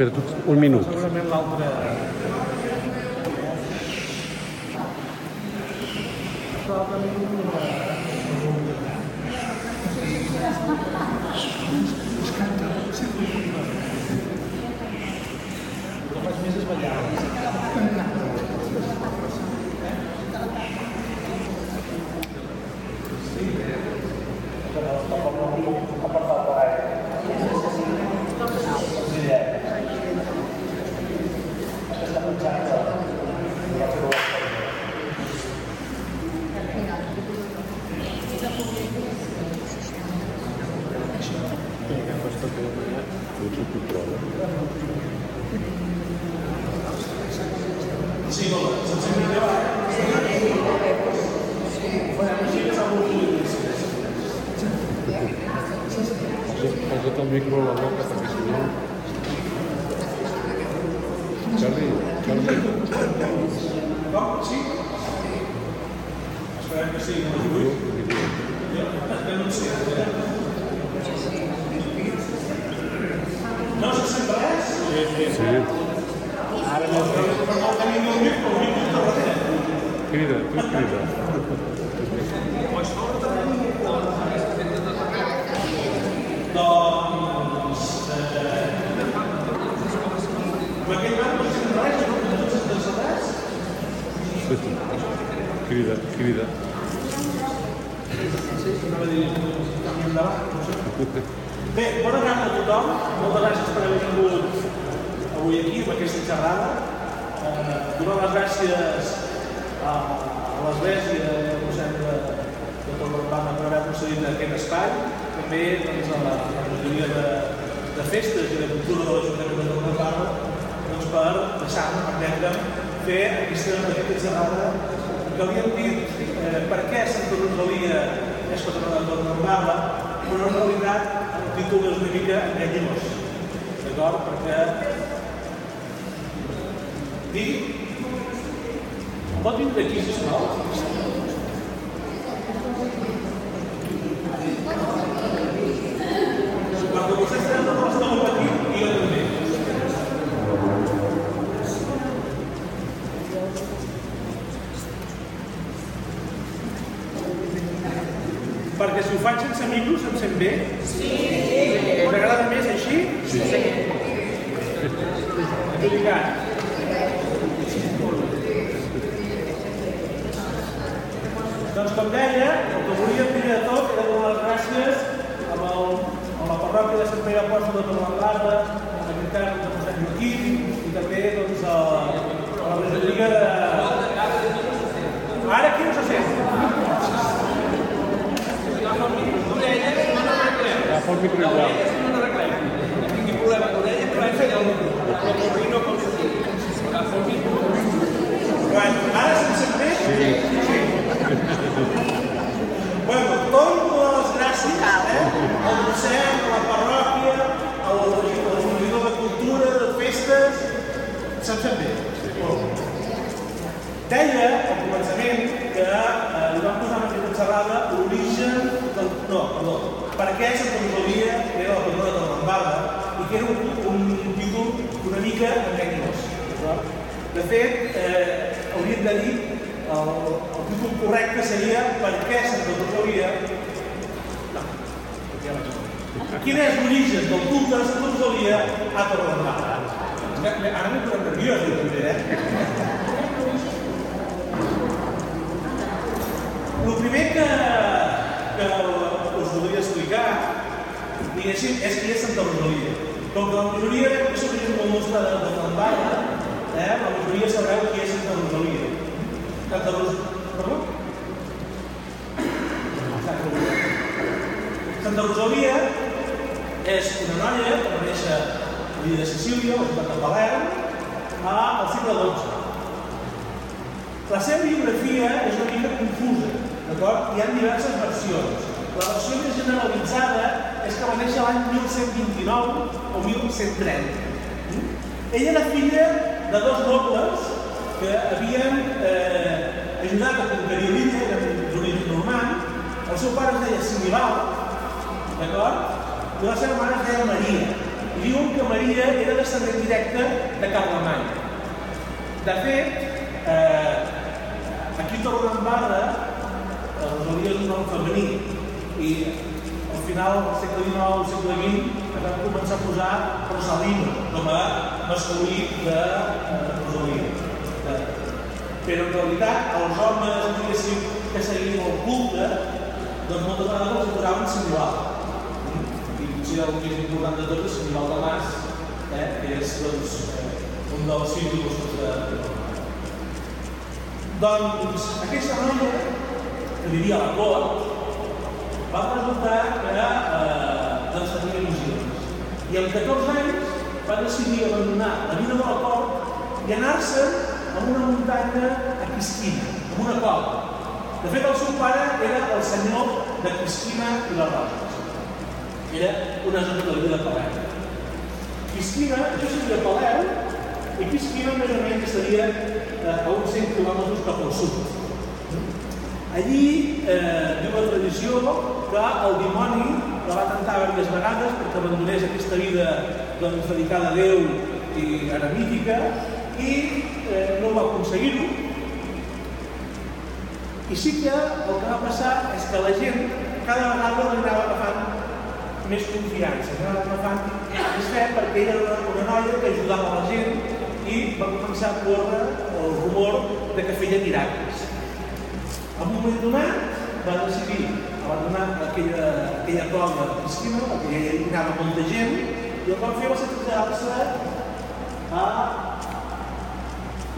Espera tu un minut. Segurament l'altre... El que si ho faig sense micros em sent bé? Sí. Us agrada més així? Sí. Delicat. Doncs com deia, el que volia primer de tot era donar les gràcies amb, el, amb la parròquia de Sant Pere Apòstol de Torredembarra, amb la Cristiana de Sant Joaquim i també doncs, a, a la majoria de... Ara aquí no se sent. El igual. Bueno, a les gràcies eh? al docent, a la parròquia, al regidor de cultura, de festes... Se'm sent bé? Deia al començament que eh, li vam posar en aquesta xerrada l'origen del... No, perdó. Per què Santa Rosalia era la patrona de Lombarda i que era un, un títol mica enganyós. d'acord? De fet, eh, hauríem de dir el, el títol correcte seria Per què Santa. No, ja vaig. Quin és l'origen del culte de Santa Rosalia a Torredembarra? Ara m'he posat nerviós, jo també, eh? El primer que, que us voldria explicar, diguéssim, és qui és Santa Rosalia. Com que la majoria, gent molt nostra de, de Lombarda, eh, la majoria sabreu qui és. Santa Rosalia... Perdó? Santa Rosalia. És una noia que va néixer a l'illa de Sicília, a la de Palerm, al segle XII. La seva biografia és una mica confusa, d'acord? Hi ha diverses versions. La versió més generalitzada és que va néixer l'any 1129 o 1130. Ella era filla de dos nobles que havien eh, ajudat a conquerir l'illa, eren d'origen normand. El seu pare es deia Simibal, d'acord? I la seva mare es deia Maria. I diuen que Maria era descendent directe de Carlemany. De fet, eh, aquí torna en barra, Rosalia és un nom femení, i final del segle XIX, al segle XX, es van començar a posar Rosalino com a masculí de eh, Rosalia. Eh, però en realitat els homes diguéssim, que seguien el culte doncs moltes vegades els adoraven similar. I potser el més important de tot és similar de Mas, eh, que és doncs, eh, un dels símbols de Doncs aquesta noia, que vivia a la cort, va resultar que eh, doncs tenia il·lusions. I amb 14 anys va decidir abandonar la vida de la cort i anar-se a una muntanya a Quisquina, a una cova. De fet, el seu pare era el senyor de Quisquina i les Roses. Era una zona de la vida de Palerm. Quisquina, això seria Palerm, i Quisquina més o menys estaria eh, a uns 100 quilòmetres cap al sud. Allí eh, diu la tradició que el dimoni la va tentar diverses vegades perquè abandonés aquesta vida doncs, dedicada a Déu i eremítica i eh, no va aconseguir-ho. I sí que el que va passar és que la gent cada vegada li anava agafant més confiança, li anava agafant més fe perquè era una, una noia que ajudava la gent i va començar a córrer el rumor de que feia miracles. En un moment donat va decidir abandonar aquella, aquella cova piscina, perquè hi anava molta gent, i el que va fer va ser traslladar-se a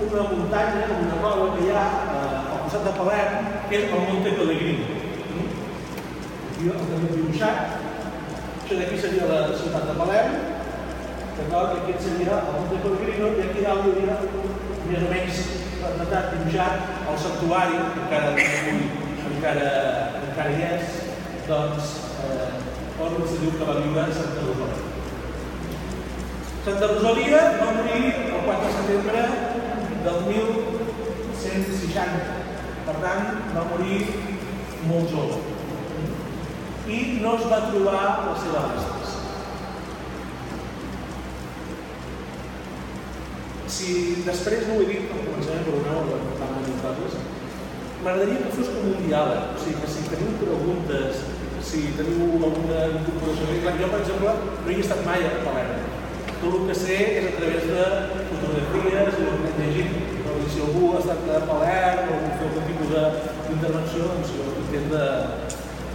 una muntanya, una cova que hi ha eh, al costat de Palerm, que és el Monte Pellegrino. Aquí el tenim dibuixat. Això d'aquí seria la ciutat de Palerm? I aquest seria el Monte Pellegrino, i aquí dalt hi hauria més o menys retratat, dibuixat el santuari, encara avui encara, encara hi és, doncs, eh, on se diu que va viure Santa Rosalia. Santa Rosalia va morir el 4 de setembre del 1160. Per tant, va morir molt jove. I no es va trobar les seves restes. Si després no ho he dit, com començarem per una hora, per de coses, m'agradaria que fos com un diàleg. O sigui, que si teniu preguntes, si teniu alguna incorporació... Clar, jo, per exemple, no hi he estat mai a Palerm. Tot el que sé és a través de fotografies que he llegit. Però si algú ha estat a Palerm o fer algun tipus d'intervenció, doncs jo intent de,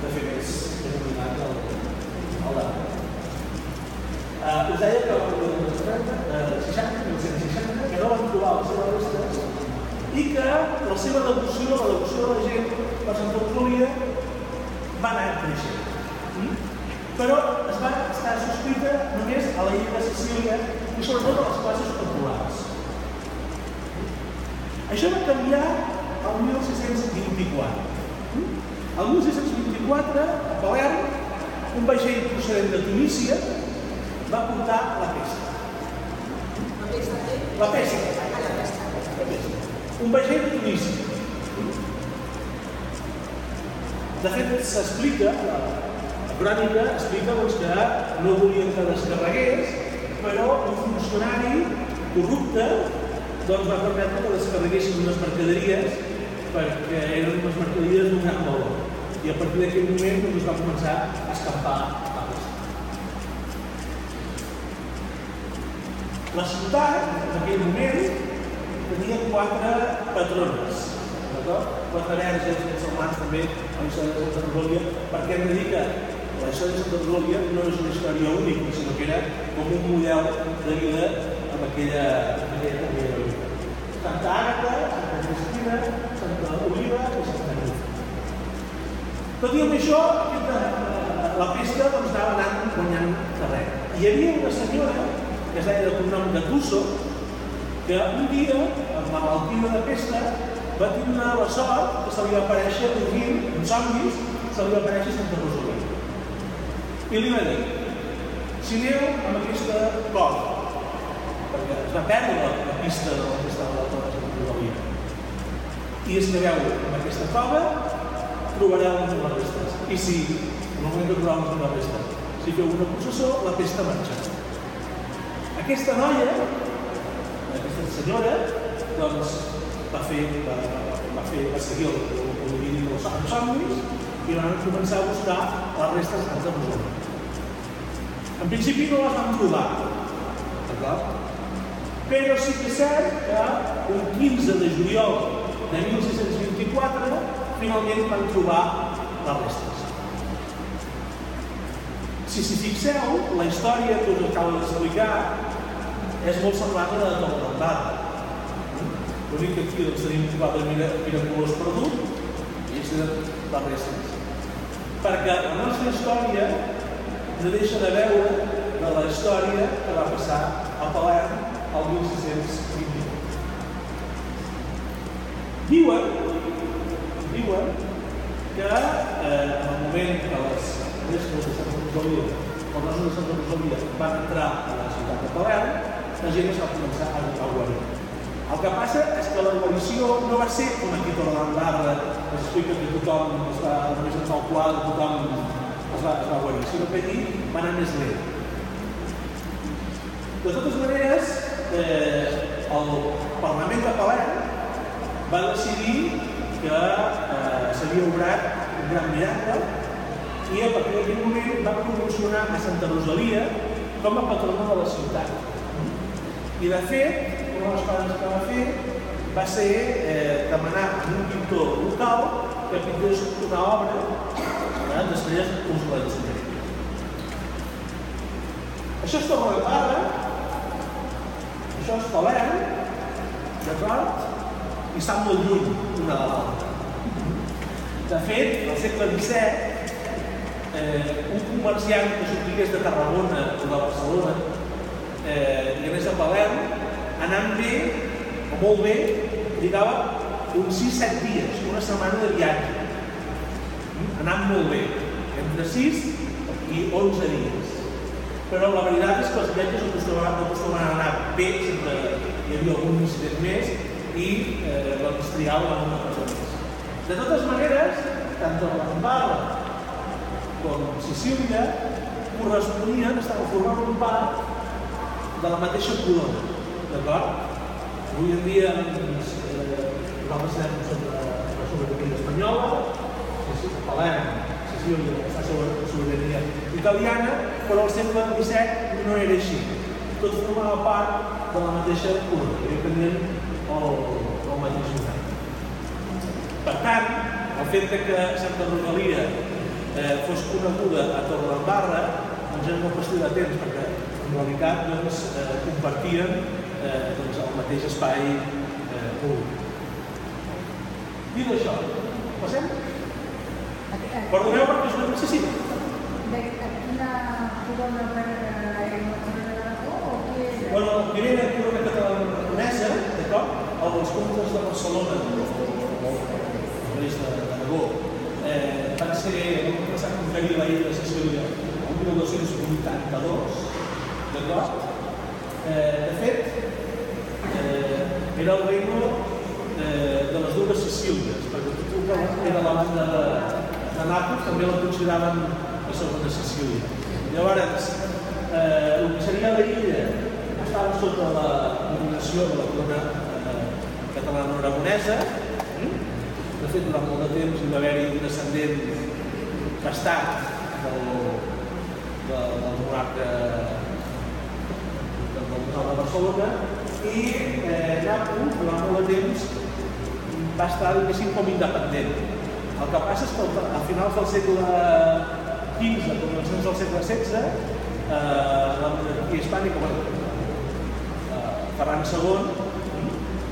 de fer més il·luminat al, al debat. Uh, us deia que els 30, uh, 60, 1960, que no van trobar les seves restes i que la seva devoció, la devoció de la gent per Santa Rosalia va anar creixent. Mm? Però es va estar subscrita només a la illa de Sicília i sobretot a les classes populars. Això va canviar el 1624. Mm? El 1624, a Palerm, un vaixell procedent de Tunísia va portar la pesta. La pesta. Un vaixell Tunísia. De fet, s'explica, la crònica explica doncs, que no volien que descarregués, però un funcionari corrupte doncs, va permetre que descarreguessin unes mercaderies perquè eren unes mercaderies d'un gran valor. I a partir d'aquell moment doncs, es va començar a escampar la ciutat, en aquell moment, tenia quatre patrones, d'acord? Quatre verges i musulmans també a la història de Santa Rosalia, perquè hem de dir que la història de Santa Rosalia no és una història única, sinó que era com un model de vida amb aquella, vida. Santa Àgata, Santa Cristina, Santa Oliva i Santa Cruz. Tot i amb això, aquesta, la pesta doncs, anava anant guanyant terreny. Hi havia una senyora que es deia de cognom de Tusso, que un dia, amb la malaltia de pesta, va tindre la sort que se li va aparèixer un rim, en somnis, se li va aparèixer Santa Rosalia. I li va dir, si aneu amb aquesta cosa, perquè es va perdre la, pista de la pista de la Torre de Santa Rosalia, i si aneu amb aquesta cova, trobareu les restes. I si, en el moment que trobeu les restes, si feu una processó, la pesta marxa. Aquesta noia, aquesta senyora, doncs, va fer, va, va fer, va seguir el, el, domini dels els somnis i van començar a buscar les restes d'Arts de Mussolini. En principi no les van trobar, d'acord? Però sí que és cert que un 15 de juliol de 1624 finalment van trobar les restes. Si s'hi fixeu, la història que us acabo d'explicar és molt semblant a la de Torredembarra. L'únic que aquí doncs, tenim un quadre mira, miraculós perdut i és de les restes. Perquè la nostra història no deixa de veure de la història que va passar a Palerm el 1621. Diuen, diuen que eh, en el moment que les restes de Santa Rosalia, els restes de Santa Rosalia van entrar a la ciutat de Palerm, la gent es va començar a, a guarir. El que passa és que la guarició no va ser com aquí a Torredembarra, que s'explica que tothom es va, només ens el quadre, tothom es va, es va guarir, sinó que allí va anar més lent. De totes maneres, eh, el Parlament de Palerm va decidir que eh, s'havia obrat un gran miracle i a partir d'aquell moment va promocionar a Santa Rosalia com a patrona de la ciutat. I de fet, una de les coses que va fer va ser eh, demanar a un pintor local que pintés una obra, eh, després us la ensenyaré. Això és Torre de Barra, això és Palerm, d'acord? I estan molt lluny una de l'altra. De fet, al segle XVII, eh, un comerciant que sortigués de Tarragona o de Barcelona eh, anés a Palerm, anant bé, o molt bé, lligava uns 6-7 dies, una setmana de viatge. Anant molt bé, entre 6 i 11 dies. Però la veritat és que els viatges acostumaven, acostumaven a anar bé, sempre hi havia algun incident més i eh, doncs triava una cosa més. De totes maneres, tant Torredembarra com Sicília corresponien, estaven formant un part de la mateixa corona, d'acord? Avui en dia doncs, eh, nosaltres sabem sobre la sobirania espanyola, Palerm, Sicília, la sobirania italiana, però al segle XVII no era així. Tot formava part de la mateixa corona, tenien el, el mateix govern. Per tant, el fet de que Santa Rosalia eh, fos coneguda a Torredembarra doncs és una qüestió de temps, perquè en realitat doncs, eh, compartien eh, doncs, el mateix espai eh, públic. Dit això, passem? Perdoneu perquè és una necessitat. De quina corona per l'Aragó o què és? Bueno, la primera corona catalana aragonesa, d'acord? Els comtes de Barcelona, els reis de- d'Aragó, eh, van ser, van començar a la illa de Sicília el 1282, d'acord? Eh, de fet, eh, era el reino eh, de les dues Sicílies, perquè tot el que era la banda de, de Nàpols també la consideraven la segona Sicília. Llavors, eh, el que seria la illa estava sota la dominació de la corona eh, catalana-aragonesa. Mm? De fet, durant molt de temps hi va haver-hi un descendent bastat del, de, del monarca del Museu de Barcelona i eh, Nàpols, durant molt de temps, va estar, diguéssim, com independent. El que passa és que a finals del segle XV, començaments del segle XVI, eh, la monarquia hispànica, bueno, eh, Ferran II,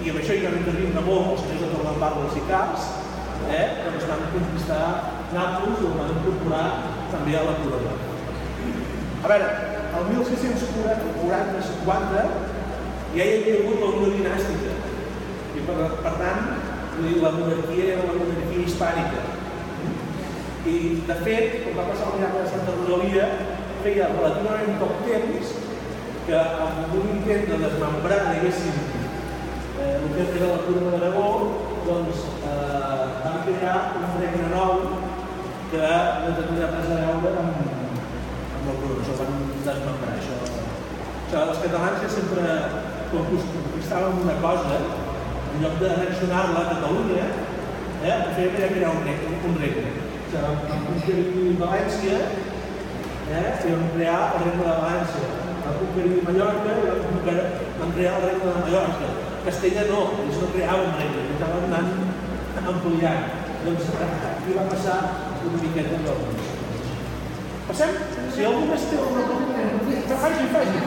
i amb això hi van intervenir de molt els senyors de Torredembarra i Cars, eh, doncs van conquistar Nàpols i el van incorporar també a la corona. A veure, el 1640-50 ja hi havia hagut la dinàstica i per, per tant la monarquia era la monarquia hispànica. I de fet, quan va passar el miracle de Santa Rosalia, feia relativament poc temps que amb un intent de desmembrar, diguéssim, eh, el que era la corona d'Aragó, doncs eh, van crear un regne nou que no tenia res a veure amb, la corona, això van desmembrar, això, això els catalans ja sempre, que conquistàvem una cosa, en lloc d'annexionar-la a Catalunya, eh, el fèiem era crear un regne. Un regne. O sigui, vam conquerir València, eh, i vam crear el regne de València. Vam conquerir Mallorca i vam, vam crear el regne de Mallorca. Castella no, ells no creaven regne, estaven anant ampliant. Doncs aquí va passar una miqueta de Passem? Si algú més té alguna que faci, faci.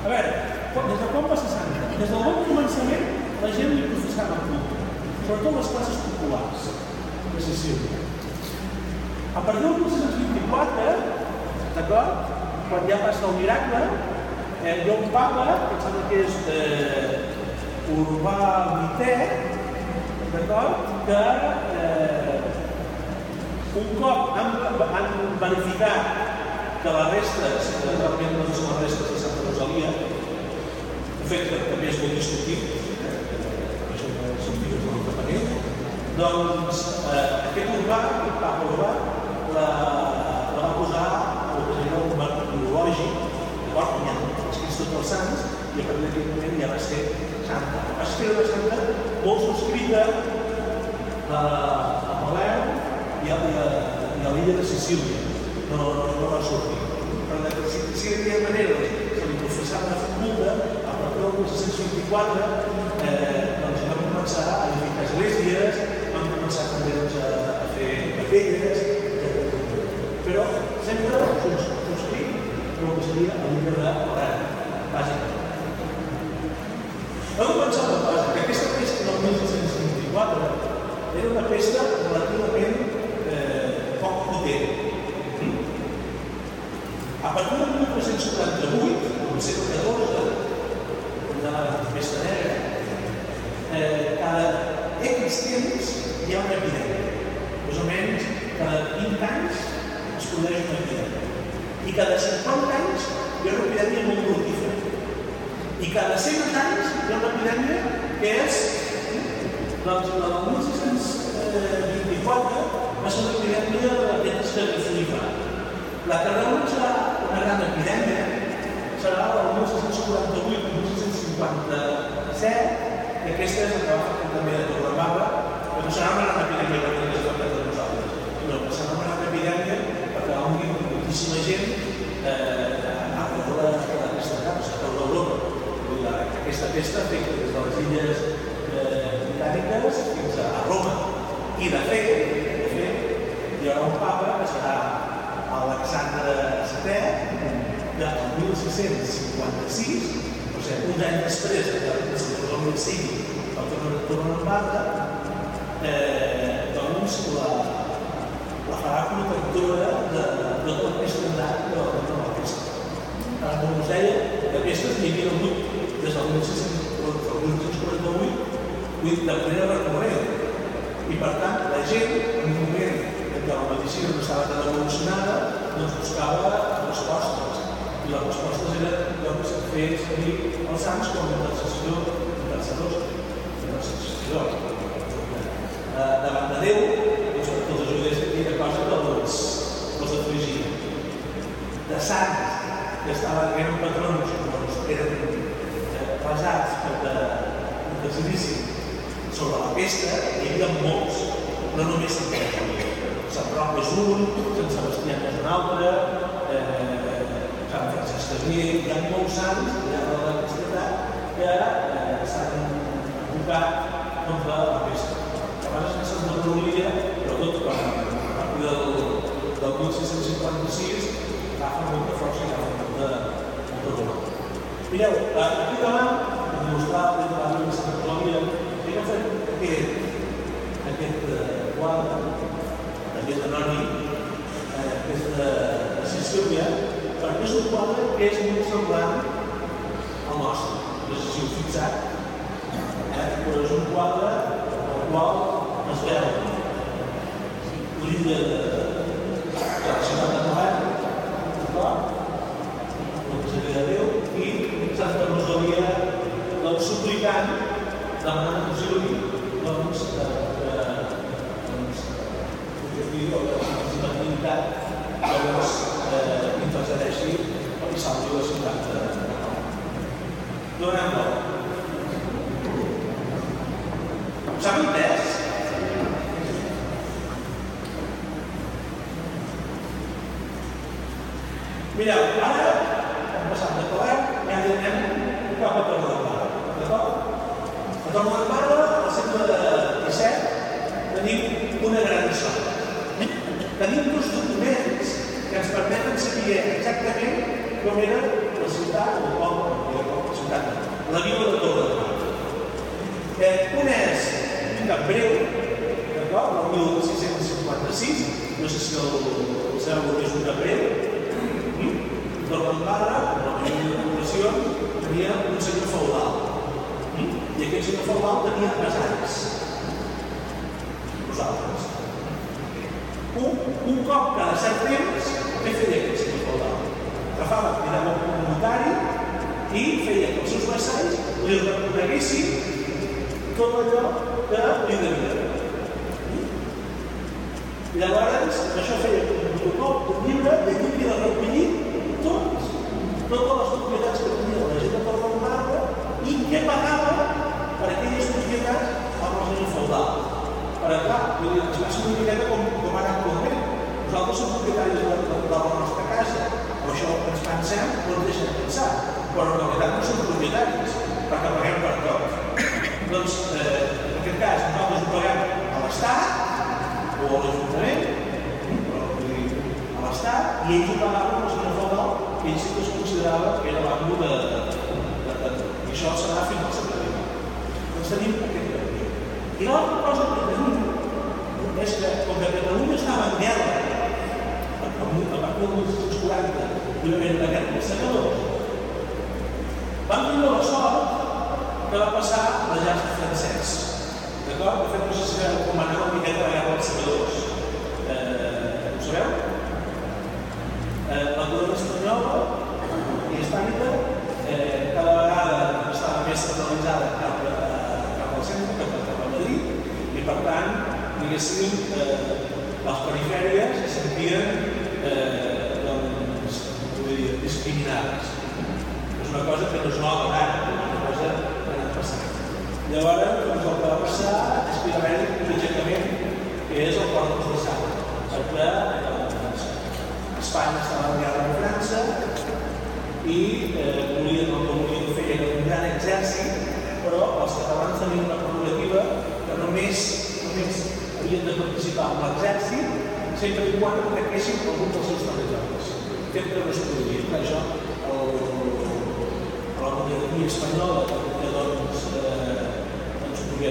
A veure, des de quan va ser santa? Des del bon començament la gent li professava culte, sobretot les classes populars de Sicília. A partir del 1924, d'acord, quan ja passa el miracle, eh, hi ha un papa, que em sembla que és eh, Urbà VIII, d'acord, que un cop han, han verificat que les restes, que realment no són les restes de Santa Rosalia, de fet que també és molt discutit, eh, això no són figures del campaner, doncs eh, aquest urbà, aquest papa urbà, la, la va posar el que seria un marc cronològic, d'acord, hi ha escrits tots els sants, i a partir d'aquell moment ja va ser santa. Va ser una santa molt subscrita Palau i a, a, a l'illa de Sicília. No, no, va sortir. Però de que si, si d'aquella manera se li professava la culte, a partir del 1624 eh, doncs vam començar a edificar esglésies, vam començar també doncs, a, a fer capelles, ciències, el que va també de tot el mapa, però s'anava la epidèmia que tenia les dones de nosaltres. No, s'anava la epidèmia perquè va morir moltíssima gent eh, a la d'aquesta casa, a tot l'Europa. Aquesta pesta afecta des de les illes eh, britàniques fins a Roma. I de fet, de fet, hi haurà un papa que serà Alexandre VII, de 1656, o sigui, un any després de que el 2005 perché tornano parla eh, doncs la, la farà protectora de, de tot més mandat de, de l'orquestra. A la museu d'aquestes n'hi havia hagut des del 1648, vull dir, de manera recorrent. I per tant, la gent, en un moment en què la medicina no estava tan evolucionada, doncs buscava respostes. I les respostes eren doncs, fer servir els sants com a intercessió, intercedors intercessadors. Eh, davant de Déu, doncs, que els ajudés a cosa que els, els. De sants, que estaven, que eren patrons, doncs, eren eh, basats perquè decidissin sobre la pesta, hi havia molts, no només Sant Pere. És un, Sant Sebastià és un altre, eh, Sant Francesc Xavier, hi ha molts sants llarg de la que eh, s'han abocat contra la pesta. A vegades que se'n desenvolupa, però tot quan a partir del, del 1656 agafa molta força i agafa molta, molta dolor. Mireu, eh, aquí davant, per mostrar des de la Bíblia Santa Colòmbia, he agafat aquest, aquest eh, quadre, aquest anònim, eh, de, de Sicília, perquè és un quadre que és molt semblant al nostre. No sé si heu fixat, eh? però és un quadre al qual es veu l'illa de, de la ciutat de Novel, d'acord? la seria de Déu, i Santa Rosalia, doncs, suplicant, demanant auxili, doncs, que, que, doncs, que, que, que, que, que, que, llavors eh, intercedeixi i salvi la ciutat de Donem vol. S'ha entès? Mireu, ara hem passat de Calent i ara anem cap a Torredembarra. D'acord? A Torredembarra, al segle XVII, tenim una gran sort. Tenim dos documents que ens permeten saber exactament com era la ciutat, o el poble, la ciutat, la vila de Torredembarra. Eh, un és un cap breu, d'acord, el 1656, no sé si el sabeu que és un cap breu, Torredembarra, en la majoria de poblacions, tenia un senyor feudal. I aquest senyor feudal tenia pesants. Nosaltres. Un, un cop cada cert temps, què feia? Agafava, cridava un comunitari i feia que els seus vassalls li reconeguessin tot allò que li devia. Llavors, això feia un protocol, un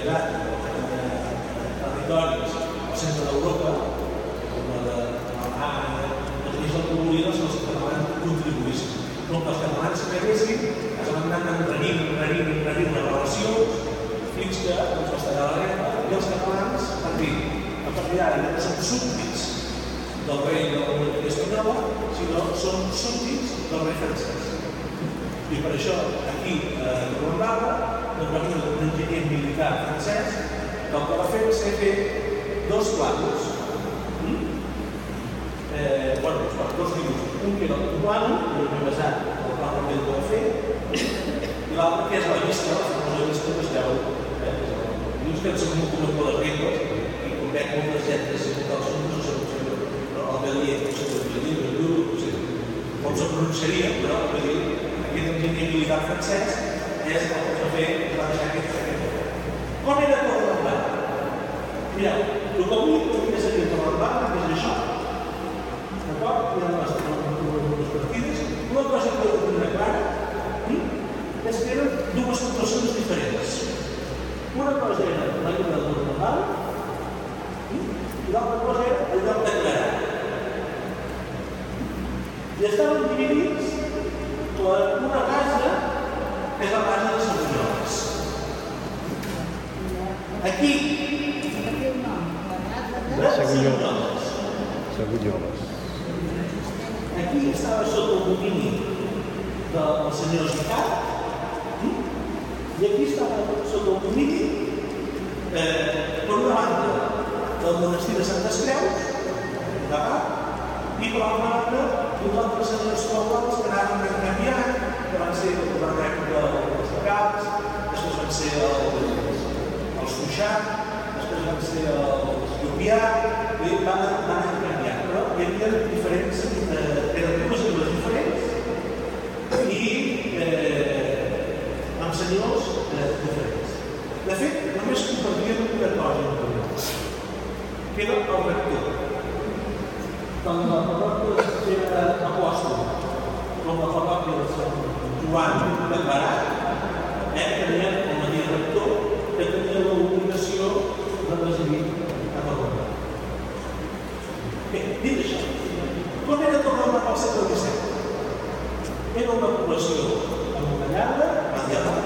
doncs propietat de territoris al centre d'Europa, com la d'Alemanya, doncs ells el que volien és que els catalans contribuïssin. No que els catalans s'apaguessin, es van anar enrenint, enrenint, enrenint les relacions, fins que doncs, va estallar la guerra i els catalans van dir a partir d'ara no som súbdits del rei de la monarquia espanyola, sinó som súbdits del rei francès. I per això, aquí a Torredembarra, doncs va venir un enginyer militar francès que el que va fer va ser fer dos quadros. Mm? Eh, bueno, doncs, dos dibuixos. Un que era un plano, que era basat en el plano que ell va fer, i l'altre que és la llista, la famosa llista que es veu. Eh, el- dius que són molt com les regles, i com veig moltes lletres i tal, són no sé però el el Duro, no sé com se pronunciaria, però vull dir, aquest enginyer militar francès el que fer, es va deixar aquest aquest. Com era Torredembarra? Mireu, el que avui és aquí a Torredembarra, que és això, d'acord? Hi ha les, les partides. Una cosa que heu de tenir clara és que eren dues situacions diferents. Una cosa era la llibre de Torredembarra i l'altra cosa era el lloc de Clarà. I estaven dividits per una casa que és la casa de Sagunyoles. Aquí, Aquí un nom, la casa de... de Sagunyoles. Sagunyoles. Sagulloles. Aquí estava sota el domini del senyor Gicat, i aquí estava sota el domini, eh, per una banda, del monestir de Santes Creus, I per altra banda, uns altres senyors feudals que anaven canviant, que van ser el govern d'època dels Legats, després van ser els, els Cuixart, després van ser els Llupià, i van, van anar canviant, però hi havia diferents, eh, eren dues illes diferents i eh, amb senyors eh, diferents. De fet, només compartien una cosa en comú, que era el rector. Tant la parròquia era apòstol com la parròquia de Sant Joan de Barat, eh, tenia el mateix rector que tenia l'obligació de residir a Tarragona. Bé, dit això, com era Tarragona al segle XVII? Era una població amurallada, medieval,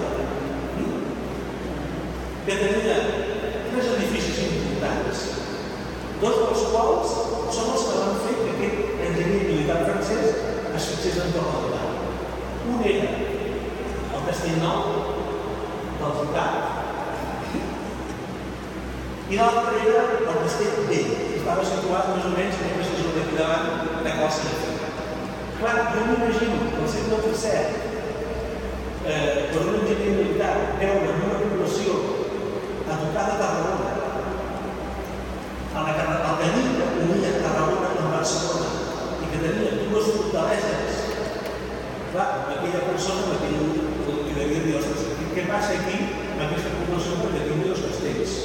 que tenia tres edificis importants, dos dels quals són els que van fer que aquest enginyer militar francès es fixés en Tarragona. Un era el Castellnou, del Ciutat, i l'altre era el Castell Vell, que estava situat més o menys en aquesta zona d'aquí davant de qualsevol. Clar, jo m'imagino que al segle XVII, eh, per un enginyer militar, veure en una població a Tarragona, a la que el camí que unia Tarragona amb Barcelona i que tenia dues fortaleses, clar, aquella persona, aquell, li devia dir, ostres, què passa aquí, amb aquesta població, perquè tingui dos castells?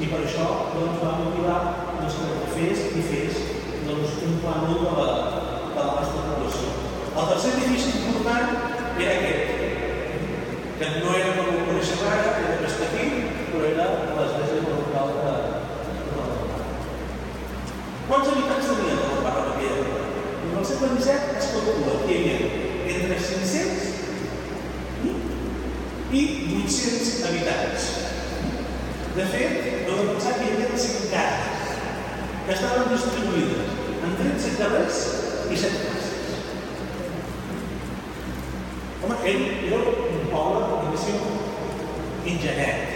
I per això doncs, va motivar doncs, que fes i fes doncs, un plànol de la, de la nostra població. Edifici important era aquest, que no era com ho coneixem ara, era petit, però era l'església local de, de la Quants habitants tenia barri en aquella època? En el segle XVII es calcula que hi havia entre 500 i 800 habitants. De fet, heu de pensar que hi havia 5 cases que estaven distribuïdes en 13 carrers i 7 classes. Home, ell era un poble, diguéssim, ingenet,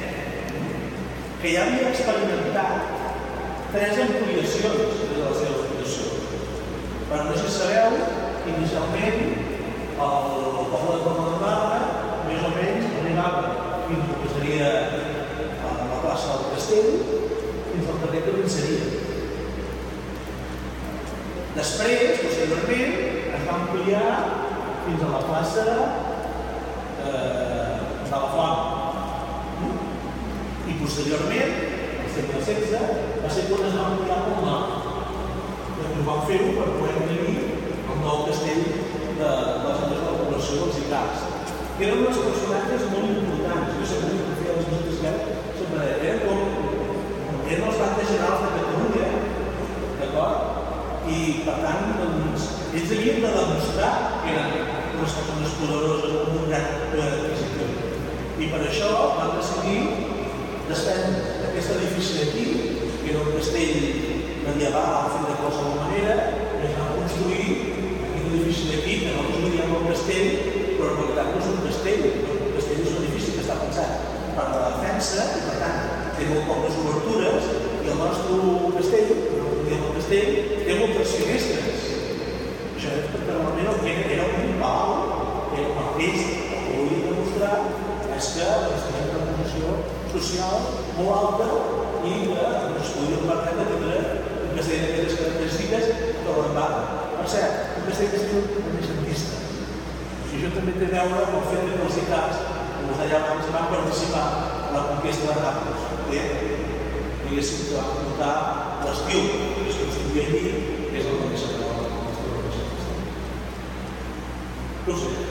que ja havia experimentat tres ampliacions de la seva fundació. Però no sé si sabeu, inicialment el poble de Torre de Barra més o menys arribava fins al que seria a la plaça del Castell, fins al carrer que venceria. Després, posteriorment, es va ampliar fins a la plaça eh, de la Font. I posteriorment, al segle XVI, va ser quan es va ampliar pel nord. I van fer-ho per poder tenir el nou castell de, les de la població dels Icars. Que eren uns personatges molt importants. Jo dic que feia les visites que sempre eren com eren els bandes generals de Catalunya, d'acord? I, per tant, doncs, ells havien de demostrar que eren unes persones poderoses amb un gran poder adquisitiu. I per això van decidir desprendre aquest edifici d'aquí, que era un castell medieval fet de qualsevol manera, es va construir aquest edifici d'aquí, que nosaltres li diem el castell, però en realitat no és un castell, un castell és un edifici que està pensat per la defensa, i per tant té molt poques obertures, i el nostre castell, el castell, té moltes finestres. Això és perquè realment el que era un palau, era mateix, el que volia demostrar és que doncs, tenim una posició social molt alta i que ens podíem permetre tindre un castell d'aquestes característiques que l'embarra. Per cert, un castell que es diu renaixentista. I això també té a veure amb el fet que els ciclats, com us deia abans, van participar en la conquesta de Nàpols. Bé, diguéssim que van portar l'estiu que es construïa allí, que és el que el nostre renaixentista. No sé,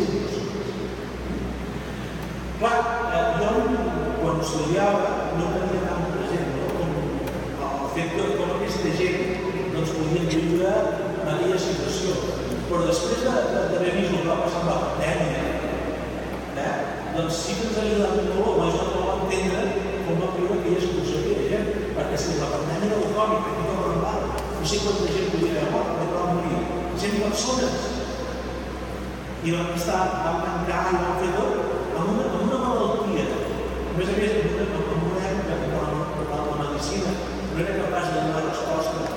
temps 6.000 persones. Clar, eh, jo quan estudiava no tenia tan present no? com el fet que com aquesta gent doncs, podien viure aquella situació. Però després d'haver vist el que va passar amb la pandèmia, eh, doncs sí que ens ha ajudat molt, jo no va entendre com va viure aquella situació que hi gent, perquè si la pandèmia tothom en parla, no sé quanta gent podia haver mort, però van morir 100 persones. I van estar, van tancar i van fer tot amb una, amb una malaltia. A més a més, en una, en una època que la, la, la medicina no era capaç de donar resposta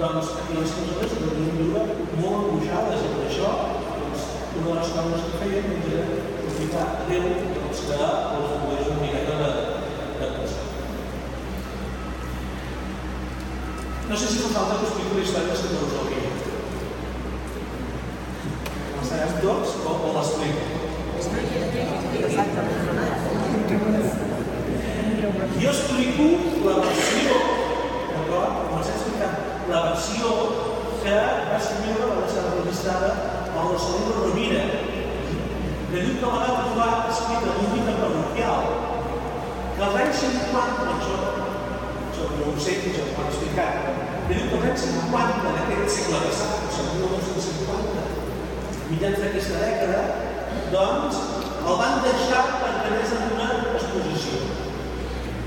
doncs aquelles persones podrien viure molt angoixades i per això doncs, una de les coses que feien doncs, era aprofitar Déu doncs, que els pogués una miqueta de, de pensar. No sé si falta que explico la història de Santa Rosalia. La sabem tots o, o l'explico? Jo explico la versió, d'acord? Comencem explicant la versió que va escriure la deixar registrada a Rosalina Rovira, que diu que la va trobar escrita en un llibre parroquial, que als anys 50, això, no ho han explicat, que diu que als anys 50 d'aquest segle passat, o sigui, 1950, mitjans d'aquesta dècada, doncs el van deixar per anés en una exposició.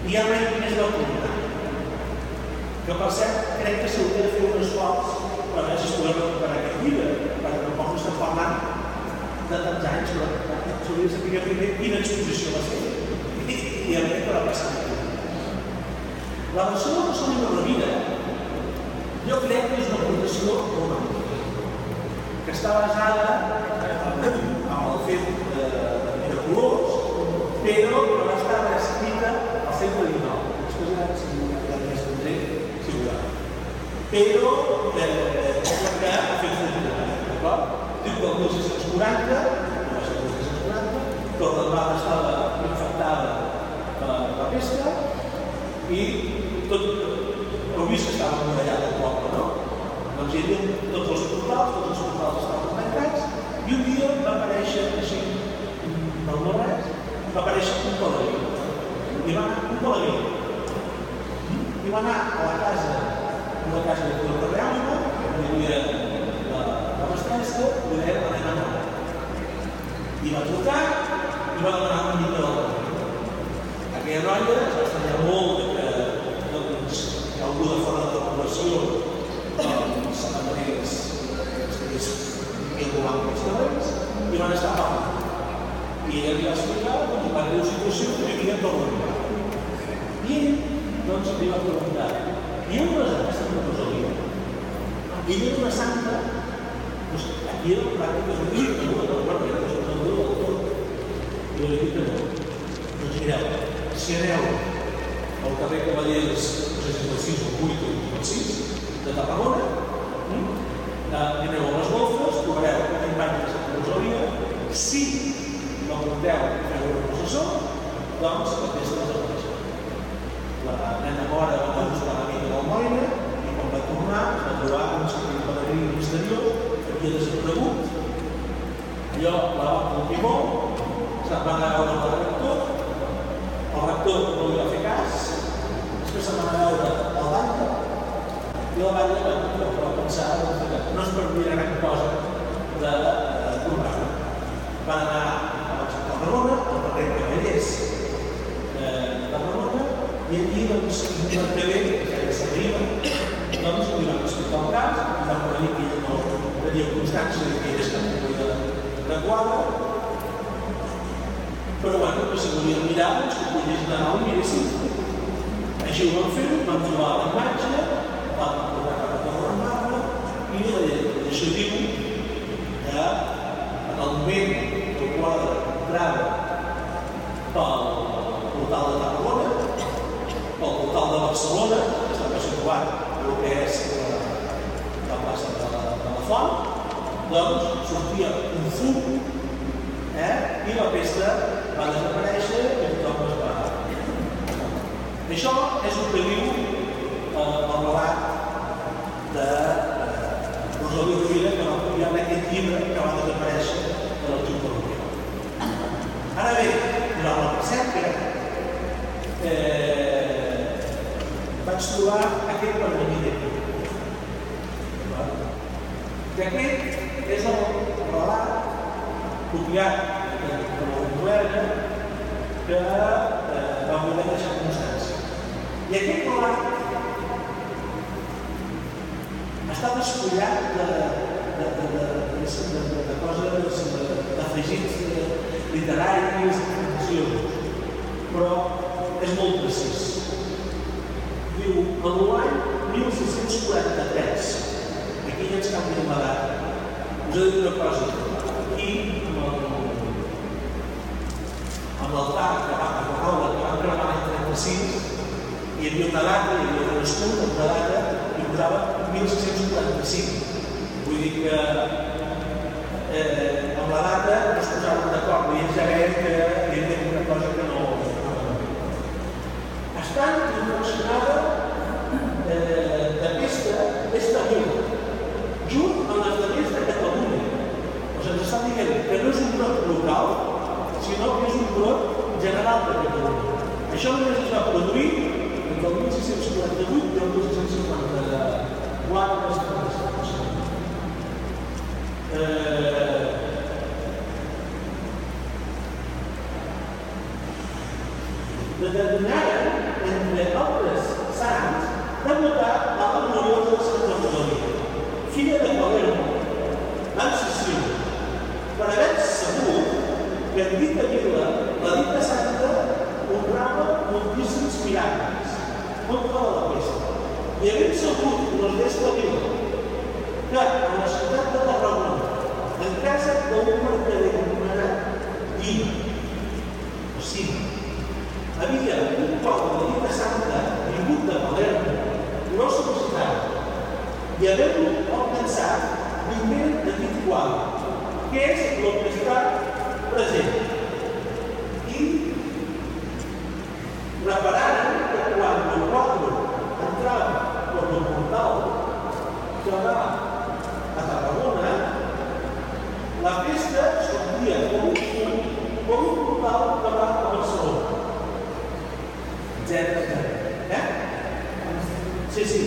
I ja mai més va tornar. Que per cert, crec que s'hauria de fer un esforç per veure si es podem recuperar aquest llibre, perquè tampoc no estem parlant de tants anys, però s'hauria de saber primer quina exposició va ser i, i a veure què va passar. La versió de Rosalina Rovira jo crec que és una aportació romàntica, que està basada en el fet de, de colors, però que va estar escrita al segle XIX. Després si tindré, si voleu. Però eh, és la que ha fet fortuna, d'acord? Diu que el 1640, no va ser el 1640, que la Dalmada estava infectada per la pesta i tot, heu vist que estava emmurallat el poble, no? Doncs hi havia tots els portals, tots els portals estaven tancats, i un dia va aparèixer així, del no res, va aparèixer un pelegrí. I va anar un pelegrí. I va anar a la casa, a la casa de Cura Reàlima, on hi havia la, la mestressa, i deia anem a anar. I va trucar i va demanar una mica del Aquella noia es va estranyar molt que doncs, algú de fora de la població els treballs i van estar parlant. I ella li va explicar doncs, la greu situació que vivia tot el món. I ell doncs, li va preguntar, i on vas anar a Santa Rosalia? I ella era una santa, doncs, aquí era la pràctica que és una mica de la pràctica, que és una mica del tot. I jo li dic que no. Doncs mireu, si aneu al carrer Cavallers, no sé si és el 6 o el 8 o el 6, de Tarragona, mm? Aneu a les golfes, trobareu una imatge de Santa Rosalia, si no compteu i feu una processó, doncs la festa desapareixerà. La nena mora va buscar la mica del Moina i quan va tornar va trobar un sentit pelegrí misteriós que havia desaparegut. Allò la va colpir molt, se'n va anar a veure el rector, el rector no li va fer cas, després se'n va anar a veure el banca i la banda va, va pensar doncs, que no es perdia gran cosa de eh, trobar-la. Van anar a Tarragona, al carrer Cavallers, eh, I aquí, doncs, un mercader, que ja s'arriba, doncs, li van explicar el cas, i va venir que ella no tenia constància de que ella és cap de, de quadre, però bueno, que si volien mirar, doncs que podies anar al miressin. Així ho van fer, van trobar la imatge, van portar cap a Torre Marble, i la llei diu que en el moment que el quadre entrava pel portal de Tarragona, pel portal de Barcelona, que està situat el que és la, la plaça de la, de la Font, doncs sortia un fum eh? i la pesta va desaparèixer i tothom es va... Això és el que diu eh, el relat de eh, Rosalí Rovira que va publicar en aquest llibre que va desaparèixer de l'arxiu europeu. Ara bé, durant la recerca eh, trobar aquest pergamí d'aquí. Que aquest és el relat copiat de la Noruega que va voler deixar constància. I aquest relat està despullat de, de, de, de, de, de, de coses d'afegits literaris, d'informacions, però és molt precís. Diu, en l'any 1643, aquí ja ens canvia la data. Us he dir una cosa, aquí, amb l'altar que va a Corrola, que van gravar l'any 36, hi havia una data, hi havia un escut, una data, i posava 1645. Vull dir que eh, amb la data no es posaven d'acord, i ja veien que hi havia una cosa que no... Estan infeccionada eh, de pesta, pesta viva, junt amb les de més de Catalunya. O sigui, ens estan dient que no és un brot local, sinó que és un brot general de Catalunya. Això només es va produir entre el 1648 i el 1654 eh, determinaren, entre altres sants, 0, 0. Sí, sí,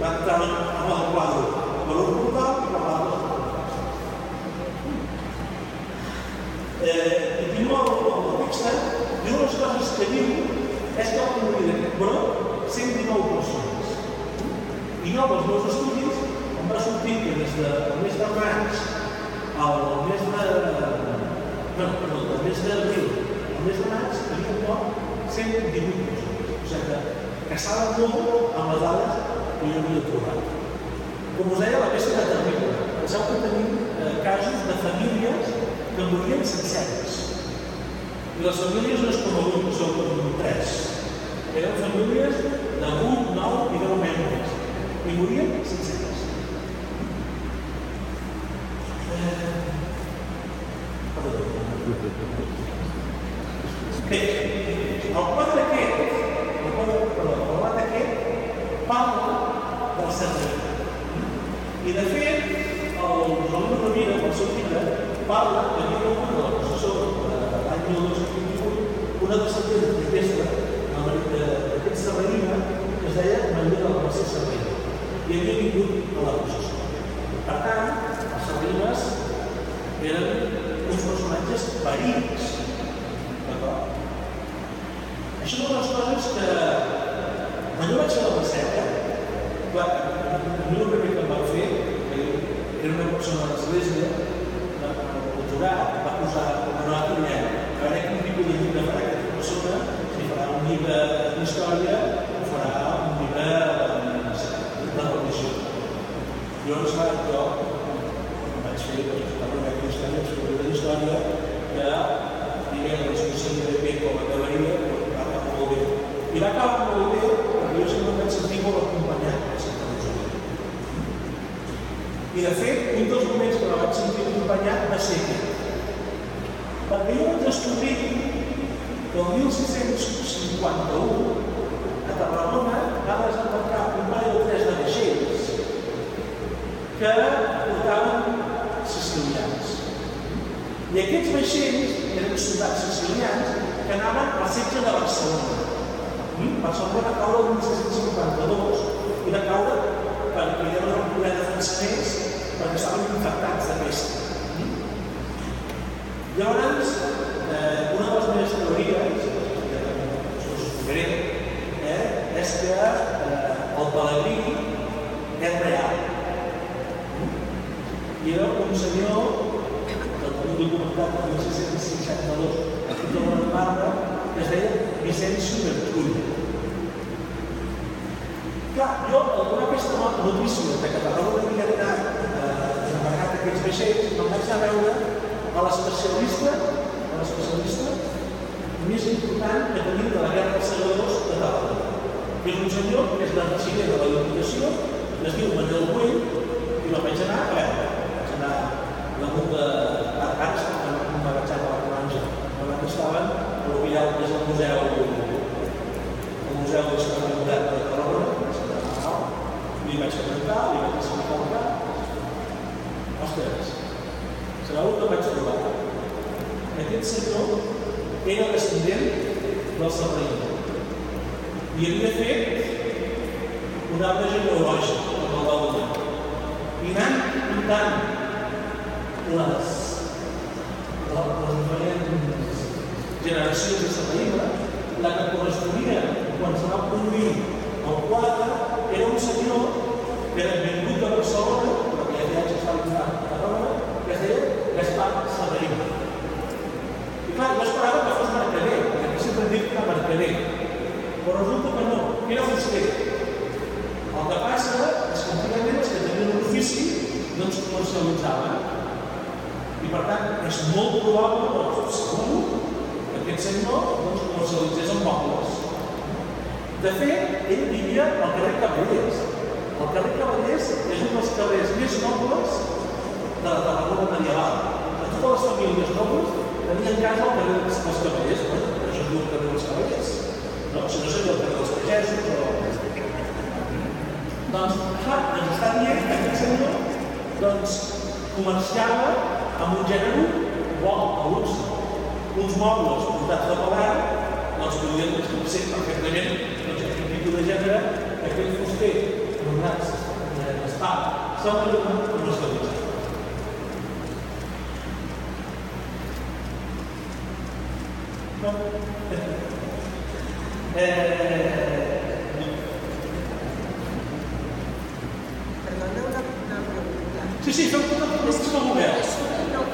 va entrar amb el quadre per un portal i per l'altre. Eh, I diu el, el fixa, i una de les coses que diu és que el conviden, però 119 persones. I jo, els meus estudis, em va sortir que des del de, mes de maig al mes de... Bueno, perdó, del mes d'abril al mes de maig, tenia poc mort 118 persones. O sigui que caçava molt amb les dades que jo havia trobat. Com us deia, la pesta era terrible. Penseu que tenim eh, casos de famílies que morien senceres. I les famílies no és com que són tres. Eren famílies de 8, 9 i 10 membres. I morien senceres. Eh... Bé, el quadre aquest, el quadre, perdó, el relat aquest parla del cervell. I de fet, el José Rovira, el seu fill, parla que hi havia un del professor de l'any 1928, una descendent de Tesla, d'aquest Serrarina, que es deia Maria de la Mercè Serrina, i havia vingut a la processó. Per tant, els Serrines eren uns personatges verídics. D'acord? Això són les coses que vaig fer la recerca, clar, a mi el primer que em va fer, que era una persona de l'església, el jurat va posar com a nota dient, a veure quin tipus de llibre farà aquesta persona, si farà un llibre d'història o farà un llibre no sé, de religió. Llavors, clar, jo em vaig fer la primera història, la segona història, que primer la discussió de bé com acabaria, però va acabar molt bé. I va acabar molt bé perquè jo sempre em vaig sentir molt acompanyat per Santa Rosalia. I de fet, un dels moments que la vaig sentir acompanyat va ser aquest. Perquè jo vaig descobrir que el 1651 a Tarragona va desembarcar un parell o tres de vaixells que portaven sicilians. I aquests vaixells eren soldats sicilians que anaven al setge de Barcelona. I Barcelona va caure el 1652 i va caure perquè ja no van poder defensar més perquè estaven infectats de pesta. Llavors, eh, una de les meves teories, que us ho explicaré, eh, és que eh, el pelegrí és real. I era un senyor que tinc documentat el 1662 aquí de la Navarra que es deia Vicenci Mercull. Clar, jo al donar aquesta notícia de que Tarragona havia anat eh, desembarcat aquests vaixells, me'n vaig anar a veure a l'especialista, a l'especialista més important que tenim de la Guerra dels Segadors de Tarragona. Que és un senyor que és l'arxiver de la que es diu Manel Güell, i la anar a veure. Vaig anar damunt de... Ara estan en un magatzem a la Canonja. Abans estaven a l'Ovial, que és el museu, el Museu d'Història Moderna de Tarragona, vaig anar a dalt, li vaig preguntar, li vaig explicar el cas. Ostres, sabeu el que vaig trobar? Aquest senyor era descendent del Serraïna i havia fet un arbre genealògic amb el va donar. I anant comptant les, les, les diferents generacions de Serraïna, la que corresponia quan se va produir el quadre era un senyor que era vingut de Barcelona, perquè ja viatge estava a Tarragona, que es deia Gaspar Serraïna. I clar, jo esperava que fos mercader, perquè aquí sempre hem dit que era mercader, però resulta que no, era fuster. El que passa és que antigament els que tenien un ofici no ens comercialitzaven. I per tant, és molt probable, o segur, que aquest senyor doncs, comercialitzés en mobles. De fet, ell vivia al carrer Cavallers. El carrer Cavallers és un dels carrers més nobles de la Tarragona medieval. De totes les famílies nobles tenien casa al carrer dels Cavallers. Bueno, per això es el carrer dels Cavallers. No, si no seria el carrer dels pagesos o... Doncs, clar, ens està dient que aquest senyor doncs, comerciava amb un gènere bo, a luxe. Uns mobles portats de Palau, doncs podien ser perfectament doncs, aquest tipus de gènere que aquell fuster anomenat Gaspar s'ha comercialitzat. Eh, Perdona una, una pregunta. Sí, sí, que no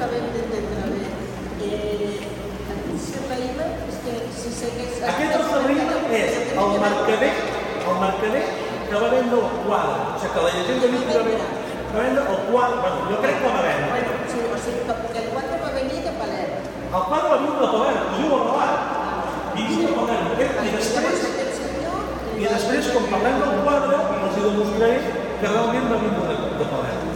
d'entendre bé. Eh, que si segueix... Aquest el Ferreira és el mercader, el mercader que va vendre el quadre. O sigui, que la llegenda diu que va vendre, va vendre el quadre. Bueno, jo crec que el va vendre. Bueno, sí, o sigui, que el quadre va venir de Palerm. El quadre va vindre de Palerm, ho diu el relat. Vivia a Palerm. I després, i després, quan parlem del quadre, els hi demostraré que realment va vindre de, de Palerm.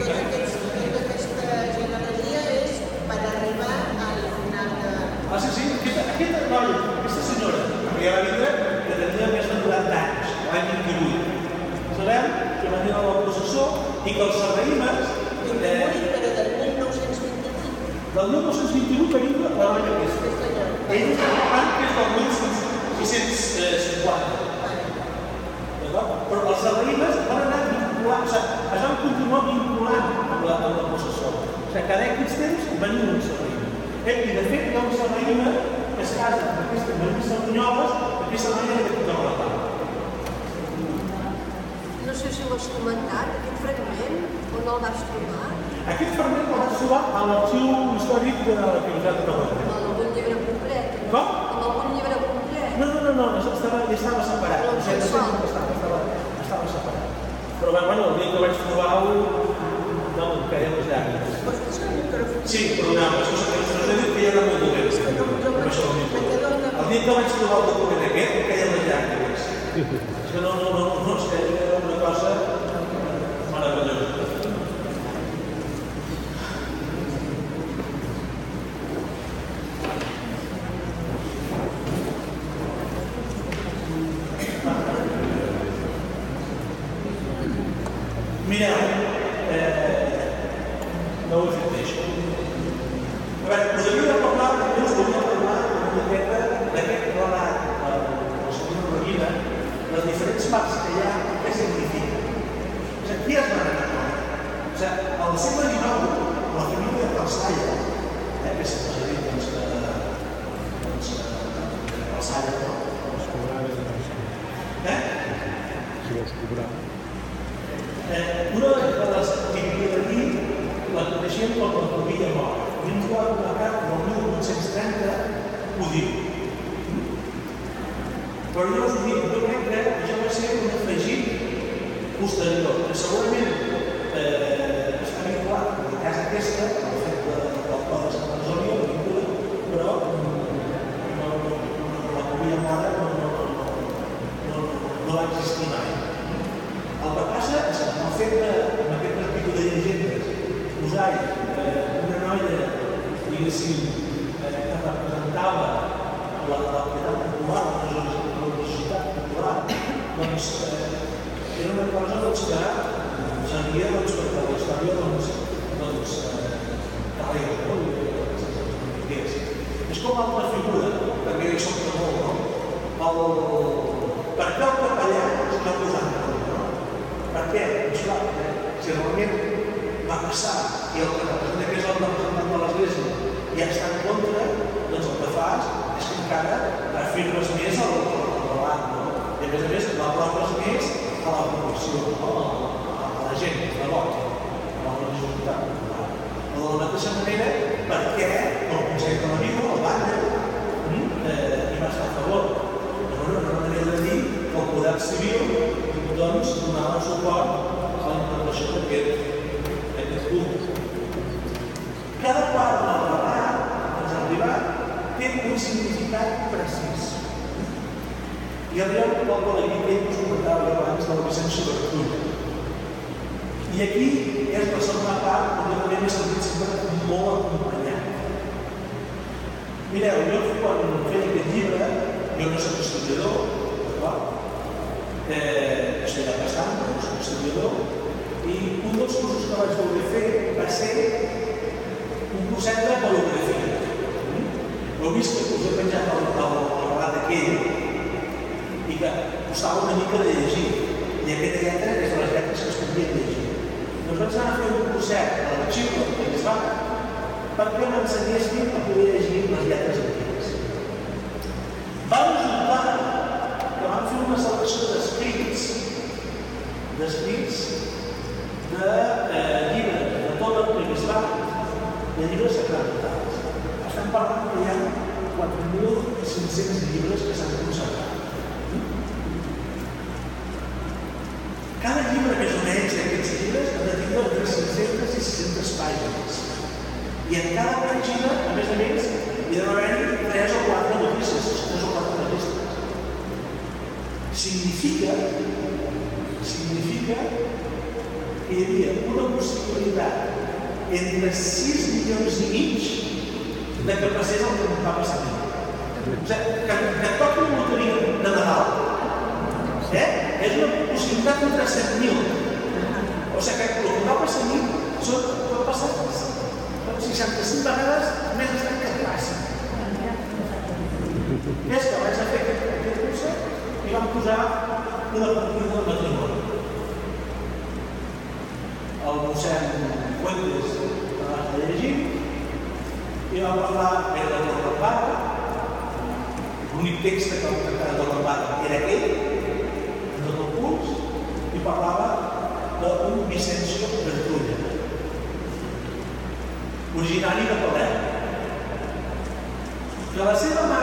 Tota, aquest, aquesta genealogia és per arribar al final de... Ah, sí, sí, aquesta, aquesta noia, aquesta senyora, que ja va vindre, que tenia més de 90 anys, l'any 28. Sabem que va anar a la processó i que els serraïmes, aquesta veïna que es casa amb aquesta Marisa Bunyoles, aquesta veïna que té tota la No sé si ho l'has comentat, aquest fragment, on el vas trobar? Aquest fragment el vaig trobar a l'arxiu històric de la Comunitat de Catalunya. Algun llibre complet? No? Com? En algun llibre complet? No, no, no, no, no estava, estava separat. No, no, no, estava, estava, estava separat. Però bé, bueno, el dia que vaig trobar-ho, No, que ja no és llarg. Sí, però no, això és que no s'ha dit que ja era molt dolent. Então, antes de logo do primeiro evento, eu queria elogiar a igreja. Não, não, não que es fa de llibres acreditats. Estem parlant que hi ha 4.500 llibres que s'han conservat. Cada llibre més o menys d'aquests llibres ha de tindre entre 500 i 600 pàgines. I en cada pàgina, a més a més, hi ha d'haver 3 o 4 notícies, 3 o 4 notícies. Significa, significa que hi havia una possibilitat entre 6 milions i mig de que passés el que va passar aquí. O sigui, que, que toqui una loteria de Nadal, eh? és una possibilitat entre 7.000. O sigui, que el que va passar aquí són, va passar 65 vegades més de que passa. És que vaig a fer aquest, aquest concert i vam posar una partida de matrimoni. El mossèn text que vam tractar de tota part era aquell, en tot el curs, i parlava d'un Vicencio Bertrulla, originari de Palerm, que la seva mare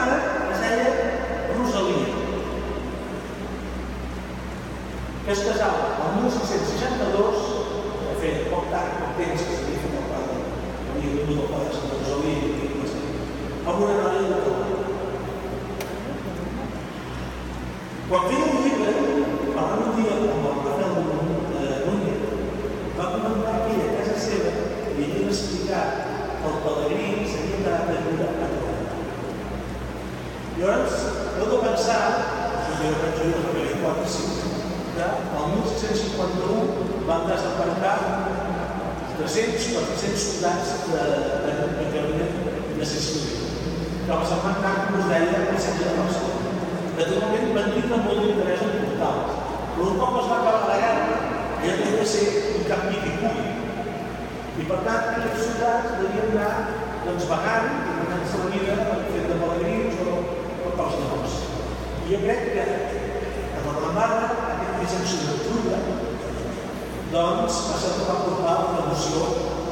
pagant i guanyant-se la vida fent de pelegrins o, o pels llocs. I jo crec que de la demanda aquest vicenç en Trulla doncs va ser que va portar una moció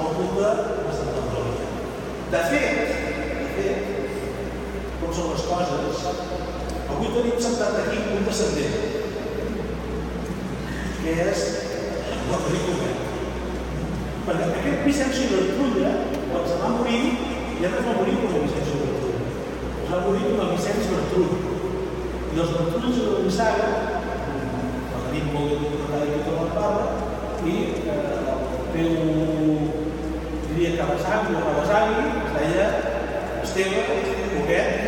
al culte de Santa Antònia. De fet, de fet, com són les coses, avui tenim sentat aquí un descendent, que és la pel·lícula perquè aquest Vicenç i Ciutadrulla, quan se va morir, hi ha tres algoritmes de Vicenç Bertrull. L'algoritme de Vicenç Bertrull. I els Bertrulls de Gonzaga, els ha dit molt bé que la tota la parla, i eh, el teu, diria que la sang, la sang, es deia Esteve Poquet,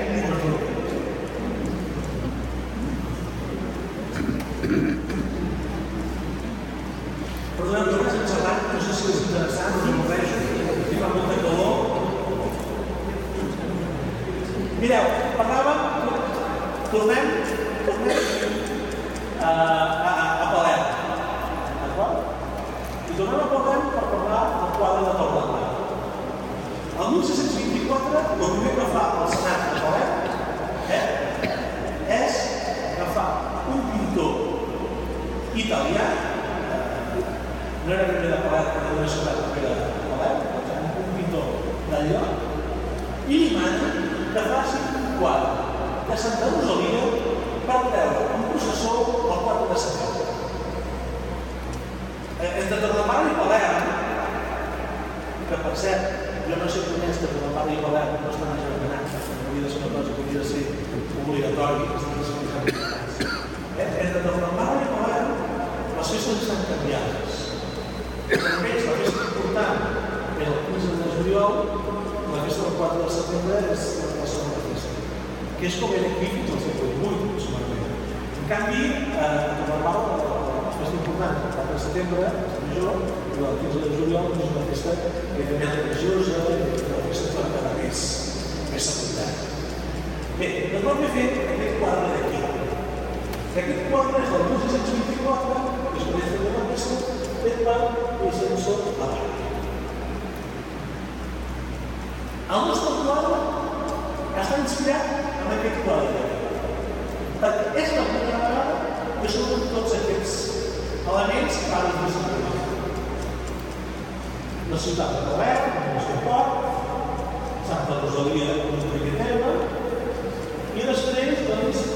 y los tres,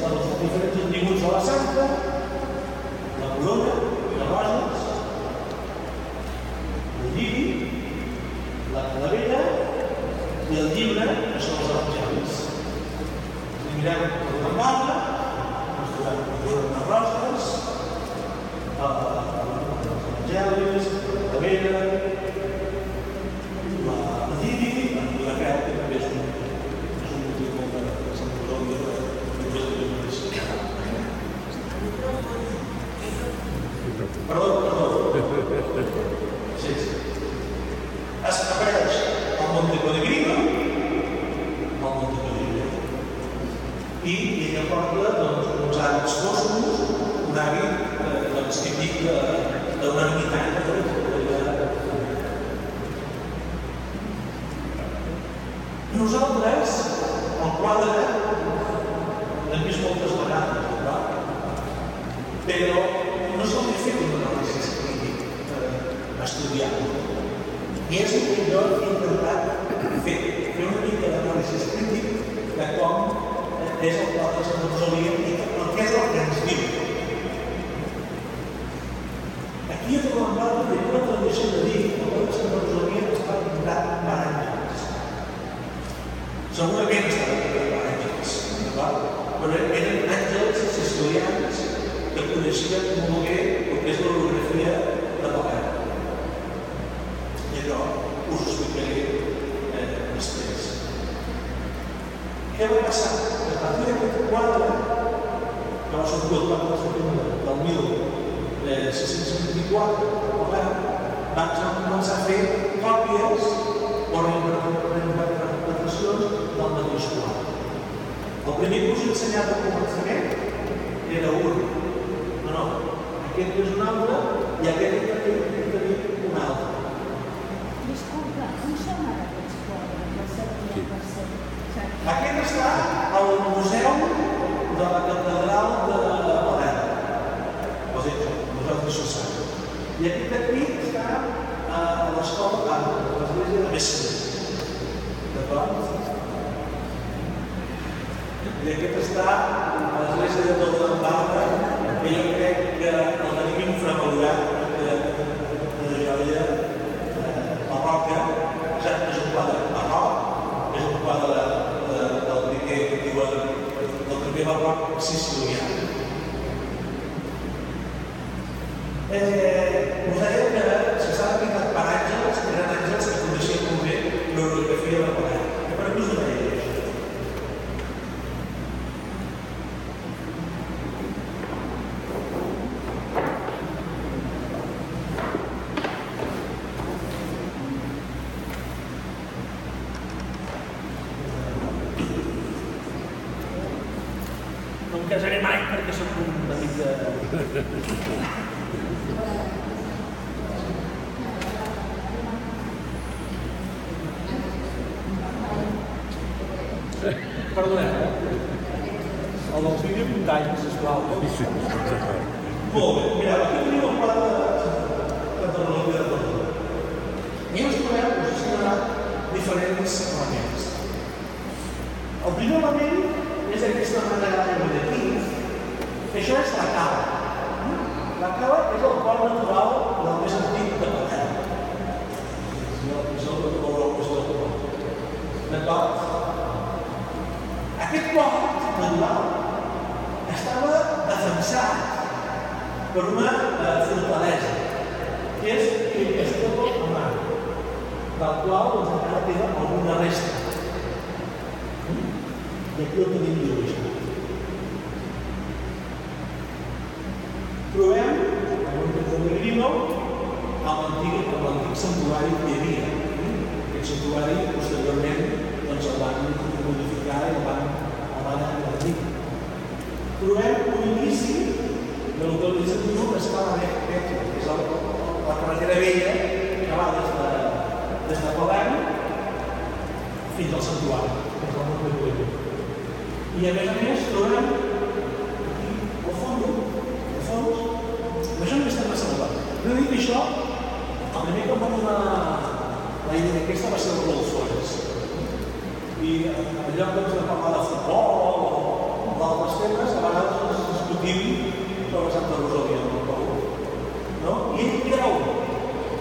a los diferentes, ninguno que està a l'església de tota la Palma, que jo crec que el tenim infravalorat, perquè la joia eh, barroca ja és un quadre barroc, és un quadre eh, del primer, que diuen, del primer barroc sicilià. Eh, us deia que s'estava pintat per àngels, que eren àngels que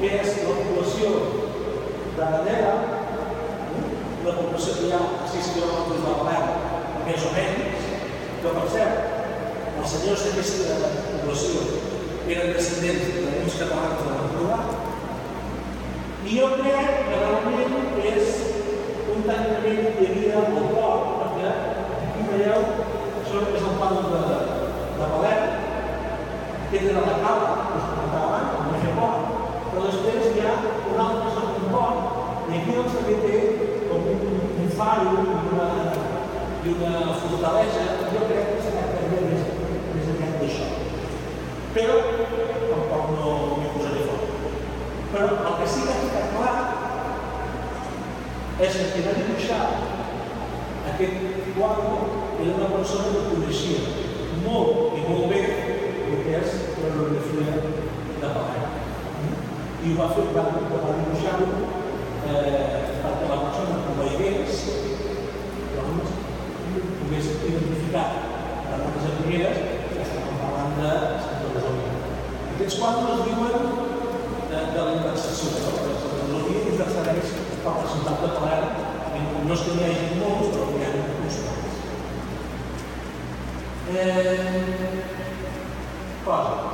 que és la població de Nera, una població que hi ha 6 quilòmetres de Palerm, més o menys, que per cert, els senyors d'aquesta població eren descendents d'alguns catalans de la l'Empordà, i jo crec que realment és un tancament que hi havia molt port, perquè aquí veieu, això és el pàdol de, de Palerm, que era la cala, però després hi ha un altre segon pont, i aquí doncs també té com un, un faro i una, i una fortalesa, jo crec que s'ha també més, més aviat d'això. Però tampoc no m'hi posaré fort. Però el que sí que ha ficat clar és que va dibuixar aquest quadre era una persona que coneixia molt i molt bé el que és la biografia va fer, va, va dibuixar-ho eh, perquè la persona que ho veiés doncs, pogués identificar les notes primeres que estàvem parlant de Santa Rosalia. Aquests quadres es diuen de, de la indexació, no? de Santa Rosalia i de serveis per ciutat de Palerm. No és que n'hi hagi molts, però n'hi ha uns quants. Eh, coses.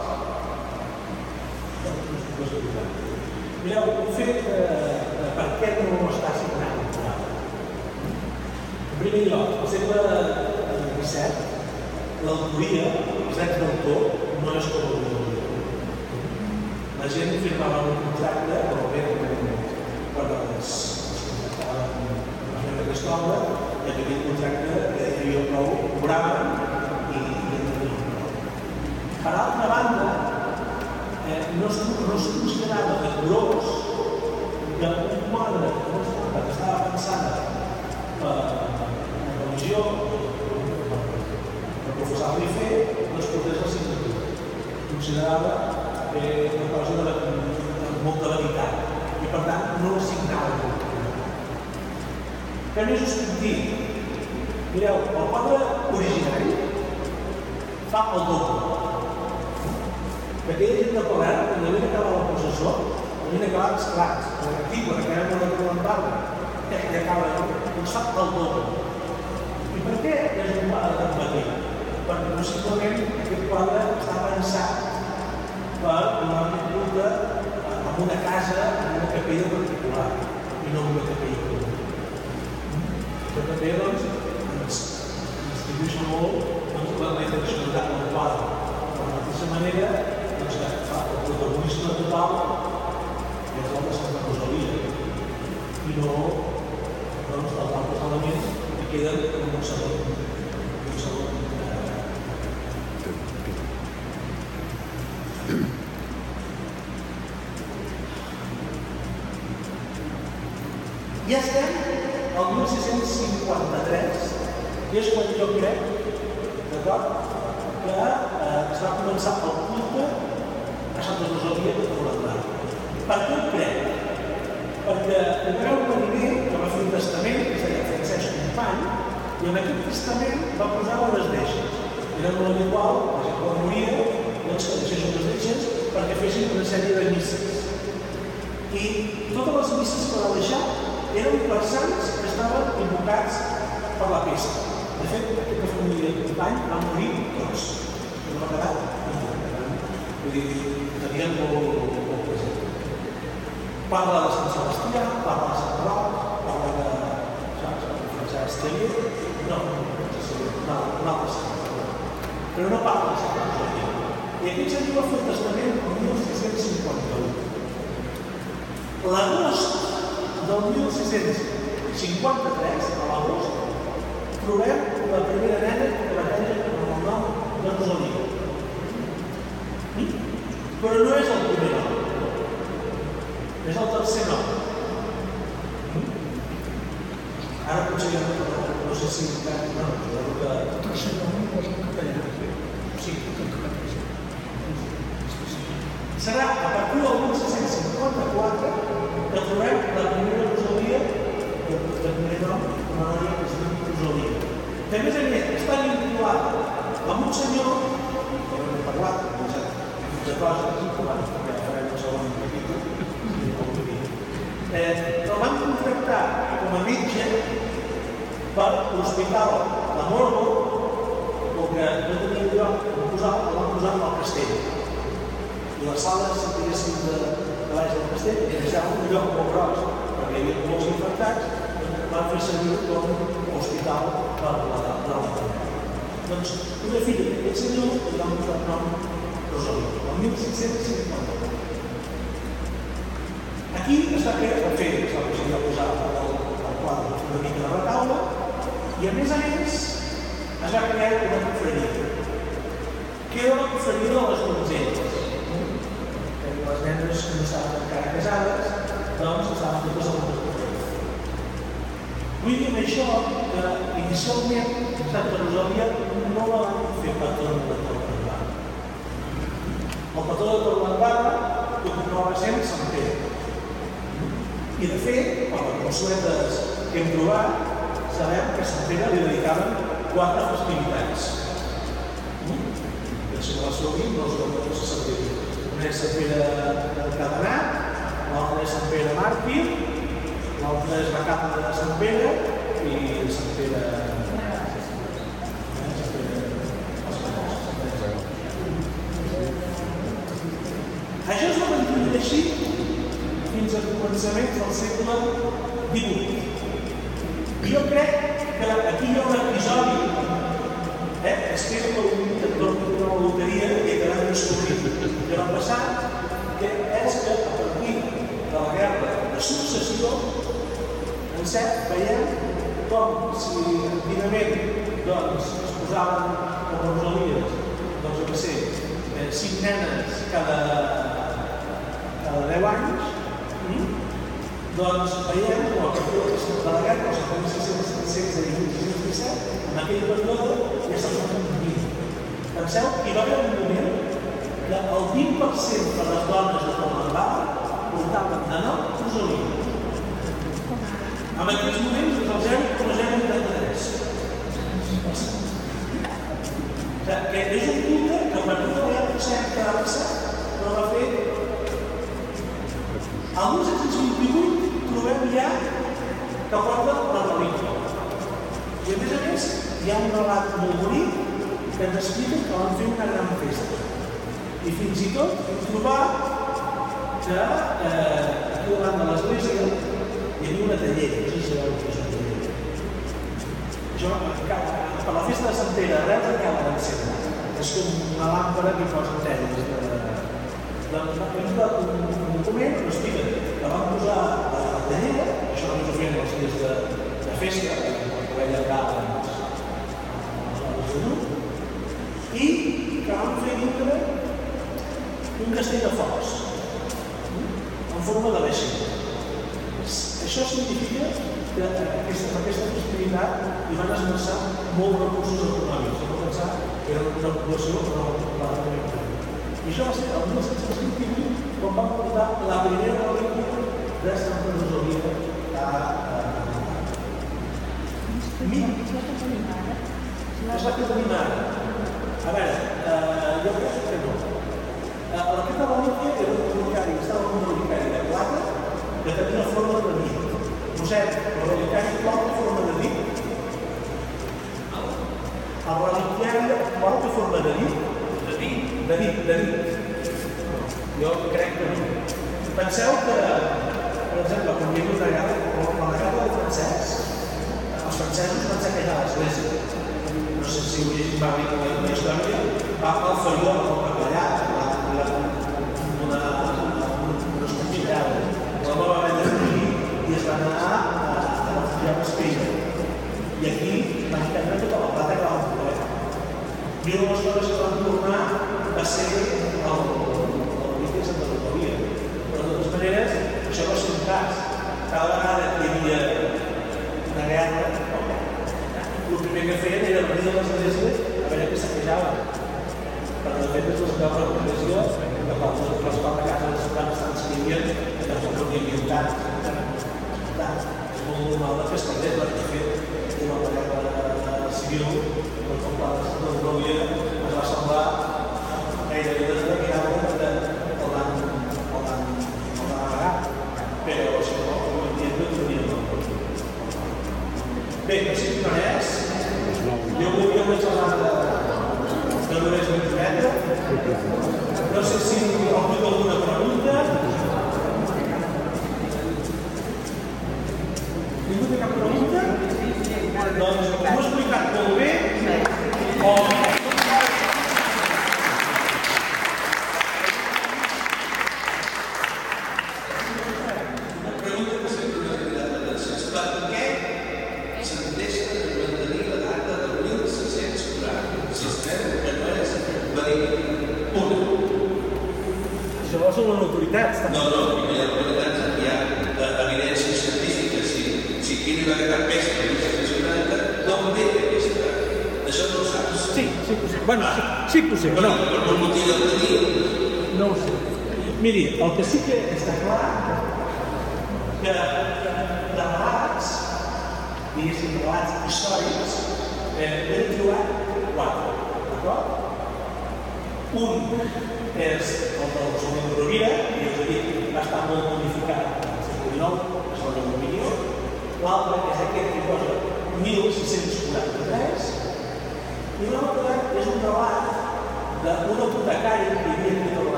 Mireu, un fet de, de per què no està signat el programa. En primer lloc, al segle XVII, l'autoria, els drets d'autor, no és com l'autoria. La gent firmava un contracte, però bé, quan es, es contractaven la gent d'aquesta obra, i aquell contracte ja hi havia prou, cobraven i, i en tenien prou. Per altra banda, eh, no, es, no es considerava de gros que un quadre que no estava, que estava pensada per la religió, per professar-li fer, no es portés la signatura. Considerava eh, una cosa de, de, de molta veritat i per tant no la signava. Què més us puc dir? Mireu, el quadre originari fa el doble que aquella gent de Palerm, quan havien acabat la processó, havien acabat l'article que era una de l'embarga, que ja acaba, doncs fa el doble. I per què és un quadre tan petit? Perquè possiblement aquest quadre està pensat per donar un culte en una casa, en una capella particular, i no en una capella comuna. Això també, doncs, ens, ens dibuixa molt doncs, la intencionalitat del quadre. De la mateixa manera, doncs, que fa el protagonisme total no doncs, els altres elements que queden en un segon, un segon eh, Ja estem al 1653, i és quan jo crec, d'acord, que eh, es va començar el culte a Santa Rosalia de Torrendà. Per què ho crec? Perquè hi i en aquest testament va posar les deixes. Era molt habitual, la gent quan moria, doncs que deixés unes deixes perquè fessin una sèrie de misses. I totes les misses que va deixar eren per sants que estaven invocats per la pesta. De fet, aquesta família de Company va morir tots. No va quedar Vull dir, tenien molt, molt present. Parla de Sant Sebastià, parla de Sant Roc, parla de Francesc Xavier, no, no, no, un altre sant. Però no parla de Sant Rosalia. I aquest senyor va fer el testament el 1651. L'agost del 1653, a l'agost, trobem la primera nena que tenir amb el nom Rosalia. Mm? Però no és el primer nom, és el tercer nom. Mm? Ara potser ja no, no sé si... No, no, que... El tercer nom és el capellà. Sí, serà a partir del 1654 que trobem la primera Rosalia, de primer nom, una noia que es diu Rosalia. Que a més a més està vinculada amb un senyor, que no hem parlat, de coses, que ja farem un segon capítol, eh, el van contractar com a metge per l'Hospital de Morbo, com que no tenia lloc on posar, el van posar al castell. I les sales, si diguéssim, de, de baix del castell, era ja un lloc molt gros, perquè hi havia molts infectats, van fer servir com a hospital per la, la pandèmia. Doncs una filla d'aquest senyor li van posar el nom Rosalia, el 1650. Aquí es va fer, va fer, es va aconseguir posar el, el quadre una mica de retaule, i a més a més es va crear una confraria, que era la confraria de les donzelles. Que les nenes que no estaven encara casades, doncs estaven totes a la. Vull dir amb això que inicialment Santa Rosalia no la van fer patrona de Torredembarra. El patró de Torredembarra continuava sent Sant Pere. I de fet, per les consuetes que hem trobat, sabem que a Sant Pere li dedicaven quatre festivitats. Mm? I si no la no us no se sabria. Una és Sant Pere del Cadenat, l'altra és Sant Pere Màrtir, l'altra és la Capa de Sant Pere i Sant Pere... Sant Pere Pagans. Això es va mantenir així fins a començaments del segle XVIII. Jo crec que aquí hi ha un episodi eh, es té com una loteria i que vam descobrir que va passar que és que a partir de la guerra de successió en cert veiem com si antigament doncs, es posaven a Rosalies doncs jo què sé, eh, cinc nenes cada, cada 10 anys mm? doncs veiem com a partir de la guerra, els anys 1616 i 1617, en aquell període ja se'ls van complir. Penseu que hi va haver un moment que el 20% de les dones de Comandava portaven de nou rosalina. En aquells moments és el 0,083. O sigui, que és un ha un relat molt bonic que ens explica que van fer una gran festa. I fins i tot hem trobat que eh, aquí davant de l'església hi havia una tallera, no sé si sabeu què és una tallera. Jo, per la festa de Sant Pere, arrel de cada encendre. És com una làmpara que posa telles de, doncs hem trobat un, document que explica que van posar a la tallera, això només ho feien els dies de, de festa, perquè va allargar els, els minuts, i que van fer dintre un castell de focs, en forma de vaixell. Això significa que aquesta, aquesta festivitat hi van esmerçar molts recursos econòmics. No pensar que era una població va poder i això va ser el 1728 quan va portar la primera relíquia de Santa Rosalia a, a, Es va fer tenim ara. A veure, eh, jo crec que. Eh, aquesta relíquia era un relicari, estava un relicari de plata que tenia forma de nit. Josep, el relicari qual té forma de nit? El reliquiari qual té forma de nit? de nit, de nit. Jo crec que no. Penseu que, per exemple, quan hi havia una guerra, la guerra del francès, els francesos van saquejar l'església. No sé si ho va la, la història, va al falló,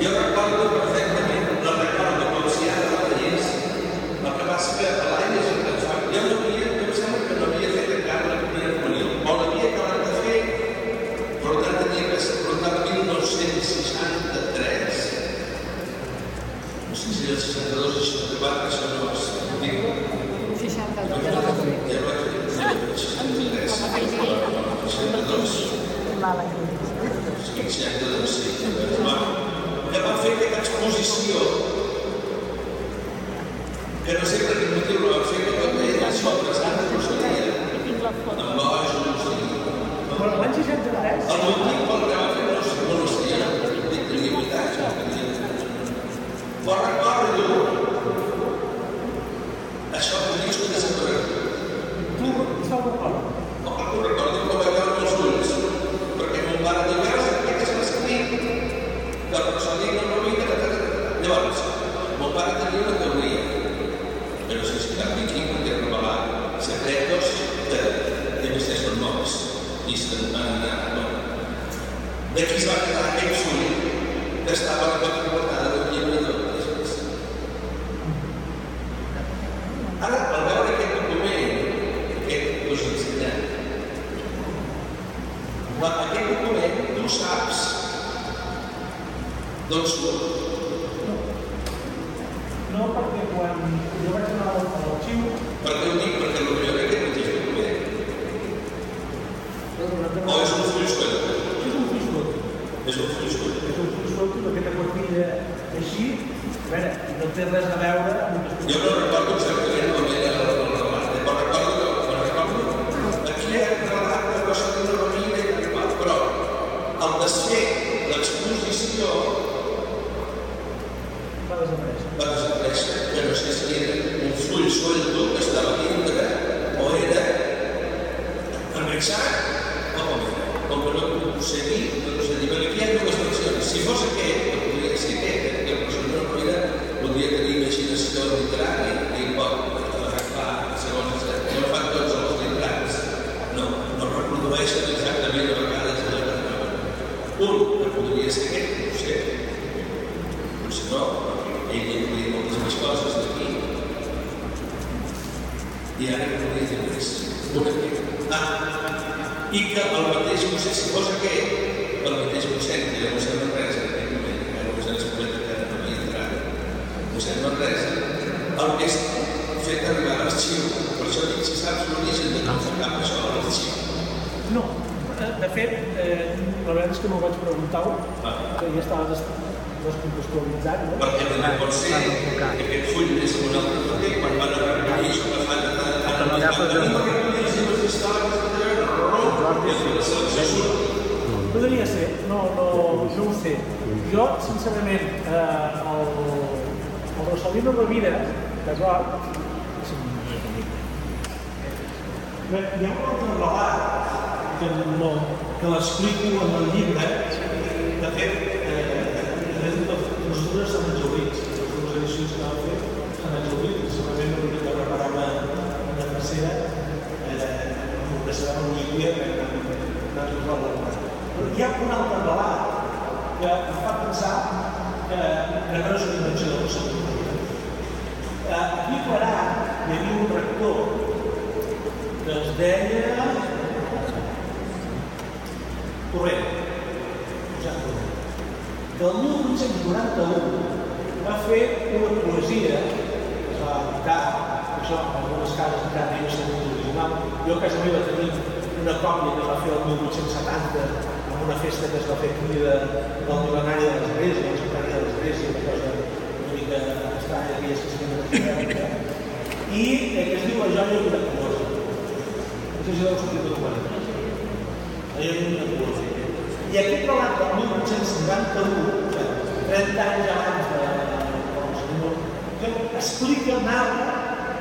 Yo recuerdo perfectamente El reciclaje no lo si no, ell ja podia dir moltes més coses d'aquí. I ara no podia dir res. Ah, i que el mateix mossèn, si fos aquest, el mateix mossèn, que era mossèn Manresa, en aquell moment, era mossèn Espoleta, que ara no havia no mossèn Manresa, el més fet arribar a l'arxiu, per això dic, si saps l'origen de com fer cap això a l'arxiu. No, eh, de fet, eh, la veritat és que m'ho vaig preguntar, ah. que ja estava descontextualitzat, no? Perquè també pot ser que aquest full és un altre paper quan van a recollir això que fan a tant a tant. Venim a recollir les seves històries que i selecció surt. Podria ser, no, no, no ho sé. Jo, sincerament, eh, el, el Rosalino Rovira, d'acord, és un amic. Bé, hi ha un altre relat que, no, que l'explico en el llibre, de fet, eh, les les dues s'han exaurits, les dues edicions que vam fer s'han exaurits, segurament no hauria de preparar una, tercera, eh, una tercera avui dia que no ens resolt alguna Però hi ha un altre relat que em fa pensar que, que no és una invenció del Rosselló. Eh, aquí a Clarà hi havia un rector que es deia Torrent, Josep Torrent, que el 1891 va fer una poesia que es va editar, això en algunes cases encara no és original, jo a casa meva tenim una còpia que es va fer el 1870 en una festa que es va fer aquí de, del mil·lenari de l'Església, el centenari de l'Església, una cosa una mica estranya que es feien a l'Església, i eh, que es diu La joia miraculosa. No sé si l'heu sentit tot quan. La joia miraculosa. I aquest relat del 1891, 30 anys abans de, del senyor, que explica, narra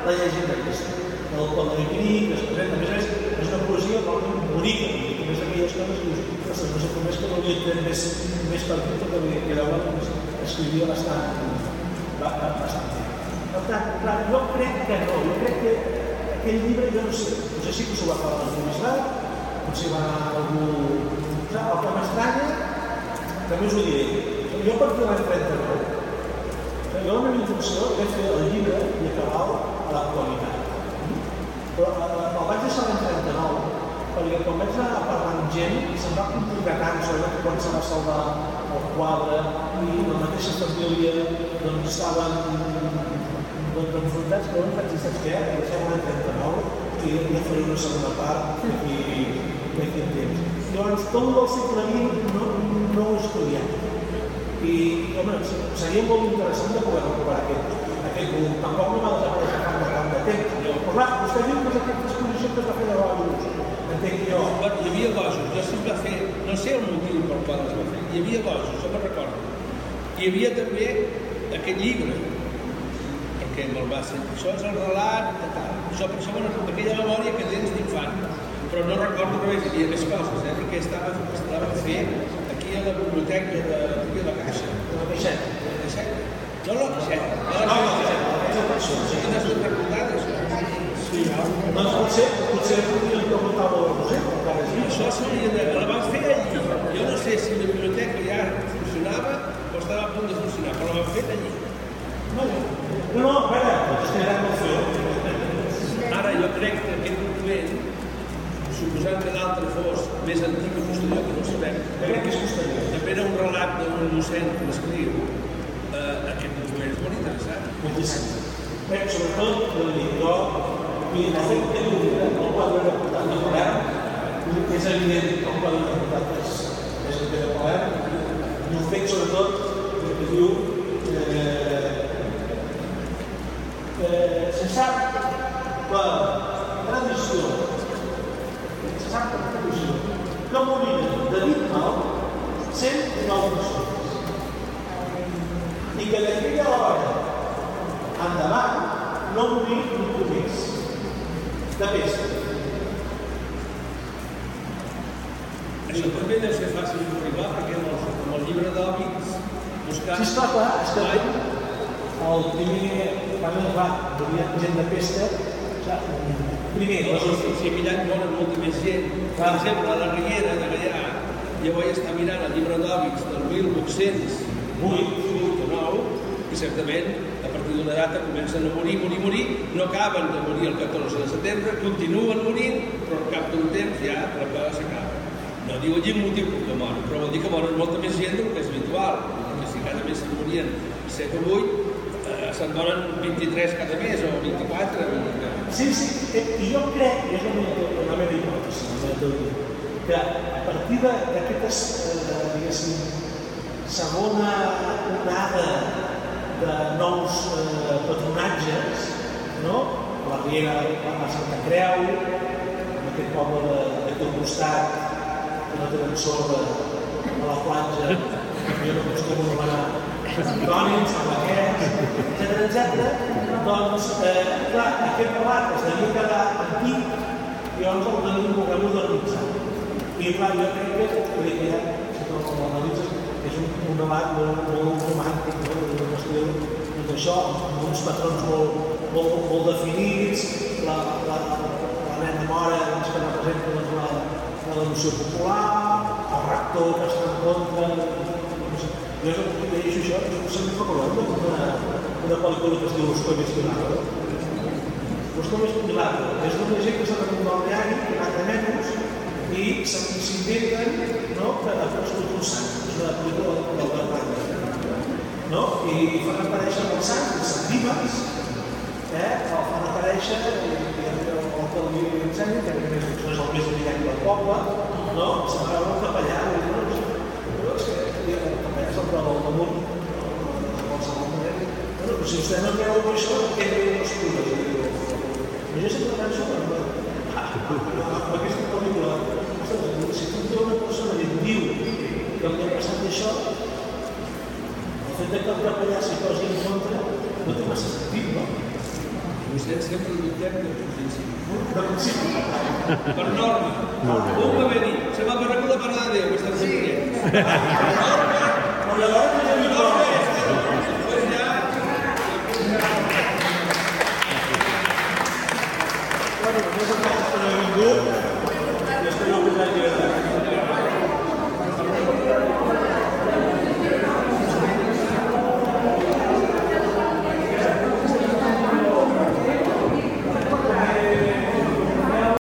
la llegenda aquesta. Del pont de Viquiní, que es presenta, a més a més, és una poesia realment bonica, i més d'aquelles coses que dius, ostres, no sé com és que no havia tret més, més partit, perquè havia que veure doncs, escrivia bastant, ba- ba- bastant bé. Per tant, clar, jo crec que no, jo crec que aquell llibre, jo no sé, potser sí que s'ho va parlar amb l'universitat, potser va algú... Clar, el que m'estranya, també us ho diré, jo partir de l'any 39, jo la meva intenció era fer el llibre i acabar-lo a l'actualitat. Però eh, el vaig deixar l'any 39, perquè quan vaig anar parlant amb gent, se'm va complicar tant, sobretot quan se va salvar el quadre i la mateixa família doncs, estaven doncs, enfrontats, però em vaig dir, saps què? Deixem l'any 39 i ja faré una segona part i d'aquí en temps. Llavors, tot el segle XX no, no ho estudiat. I, home, seria molt interessant de poder recuperar aquest, aquest volum. Tampoc no va desaparèixer fa de tant de temps. Però clar, vostè diu que aquesta exposició que es va fer de Bojos. Entenc jo. Bueno, hi havia gossos, jo es va fer, no sé el motiu pel qual es va fer, hi havia gossos, jo me'n recordo. Hi havia també aquest llibre, perquè me'l va ser, això és el relat, de tal. Això, per això, bueno, aquella memòria que tens d'infant. Però no recordo res, hi havia més coses, eh? perquè estava, estava fent aquí a la biblioteca de, a la Caixa. De la Peixet. De la Caixeta. No la Caixeta, no la No, no, Caixeta. és el persona. Sí, no has de recordar això. Sí, doncs potser, potser podríem preguntar-ho a Roser, encara és viu. Això s'hauria de... La van fer allí. Jo no sé si la biblioteca ja funcionava o estava a punt de funcionar, però la van fer allí. No, no, a veure, doncs tindrem que fer. Ara jo crec que aquest document, suposant que l'altre fos més antic o posterior, que no ho sabem, Jo crec que és posterior. també era un relat d'un docent que l'escriu, eh, aquest document és molt interessant. Moltíssim. Bé, sobretot, jo li dic, jo, mira, el fet que diu que el quadre era portat de Palerm, és evident que el quadre era portat és, és el que de Palerm, i el fet, sobretot, que diu eh, eh, se sap per tradició, se sap per tradició, que moriren de 20 mal 109 persones i que d'aquella hora endavant no morir ningú més de pesta. Això també deu ser fàcil d'arribar perquè amb el, amb el llibre d'hàbits buscar... Sí, esclar, clar, és que el primer, quan morir gent de sigui, primer, les Si, si mirant bona molta més gent, per exemple, la Riera de Gallà, jo vaig estar mirant el llibre d'hàbits del 1808 o 9, i certament a partir d'una data comencen a morir, morir, morir, no acaben de morir el 14 de setembre, continuen morint, però al cap d'un temps ja la cosa s'acaba. No diu allí un motiu que moren, però vol dir que moren molta més gent del que és habitual. Que si cada mes se'n morien 7 o 8, eh, se'n moren 23 cada mes o 24. vull dir que- Sí, sí, eh, i jo crec, i és la meva, la meva hipòtesi, la meva teoria, que a partir de- d'aquestes, eh, diguéssim, segona onada de nous eh, patronatges, no? la Riera, la Santa Creu, en aquest poble de, d'aquí al costat, que no tenen sorra a la platja, que jo no acostumo a Antoni, Sant Baquets, etc etc. Doncs, eh, clar, aquest relat es devia quedar antic i llavors el tenim un volem modernitzar. I clar, jo crec que, vull dir si te'l analitzes, és un, un relat molt, molt romàntic, no? una qüestió doncs això, amb uns patrons molt, molt, molt definits, la, la, la nena mora doncs, que representa doncs, la, la devoció popular, el rector que està en contra, no sé, jo és que això, jo sempre recordo una, una pel·lícula que es diu Los Comes Milagro. Los és d'una gent que s'ha de comprar el diari, que va de nenos, i s'inventen no, que ha costat un sant. És una pel·lícula del Bernat. No? I fan aparèixer els sants, els sant vives, eh? el fan aparèixer i el, el que li ensenya, que a més és el més brillant del poble, no? se'n va el capellà, i diu, no, és que el capellà se'l troba al damunt, de qualsevol manera. Bueno, però si vostè no creu en això, què no hi estudes? I jo sempre penso en, en aquesta pel·lícula, si tu una persona i et diu que el que ha passat això, el fet de que el capellà s'hi posi en contra no té massa sentit, no? Vostè sempre dubtem de principi. De principi. Per norma. Un va venir, se va per recull de parlar de Déu, que està sí.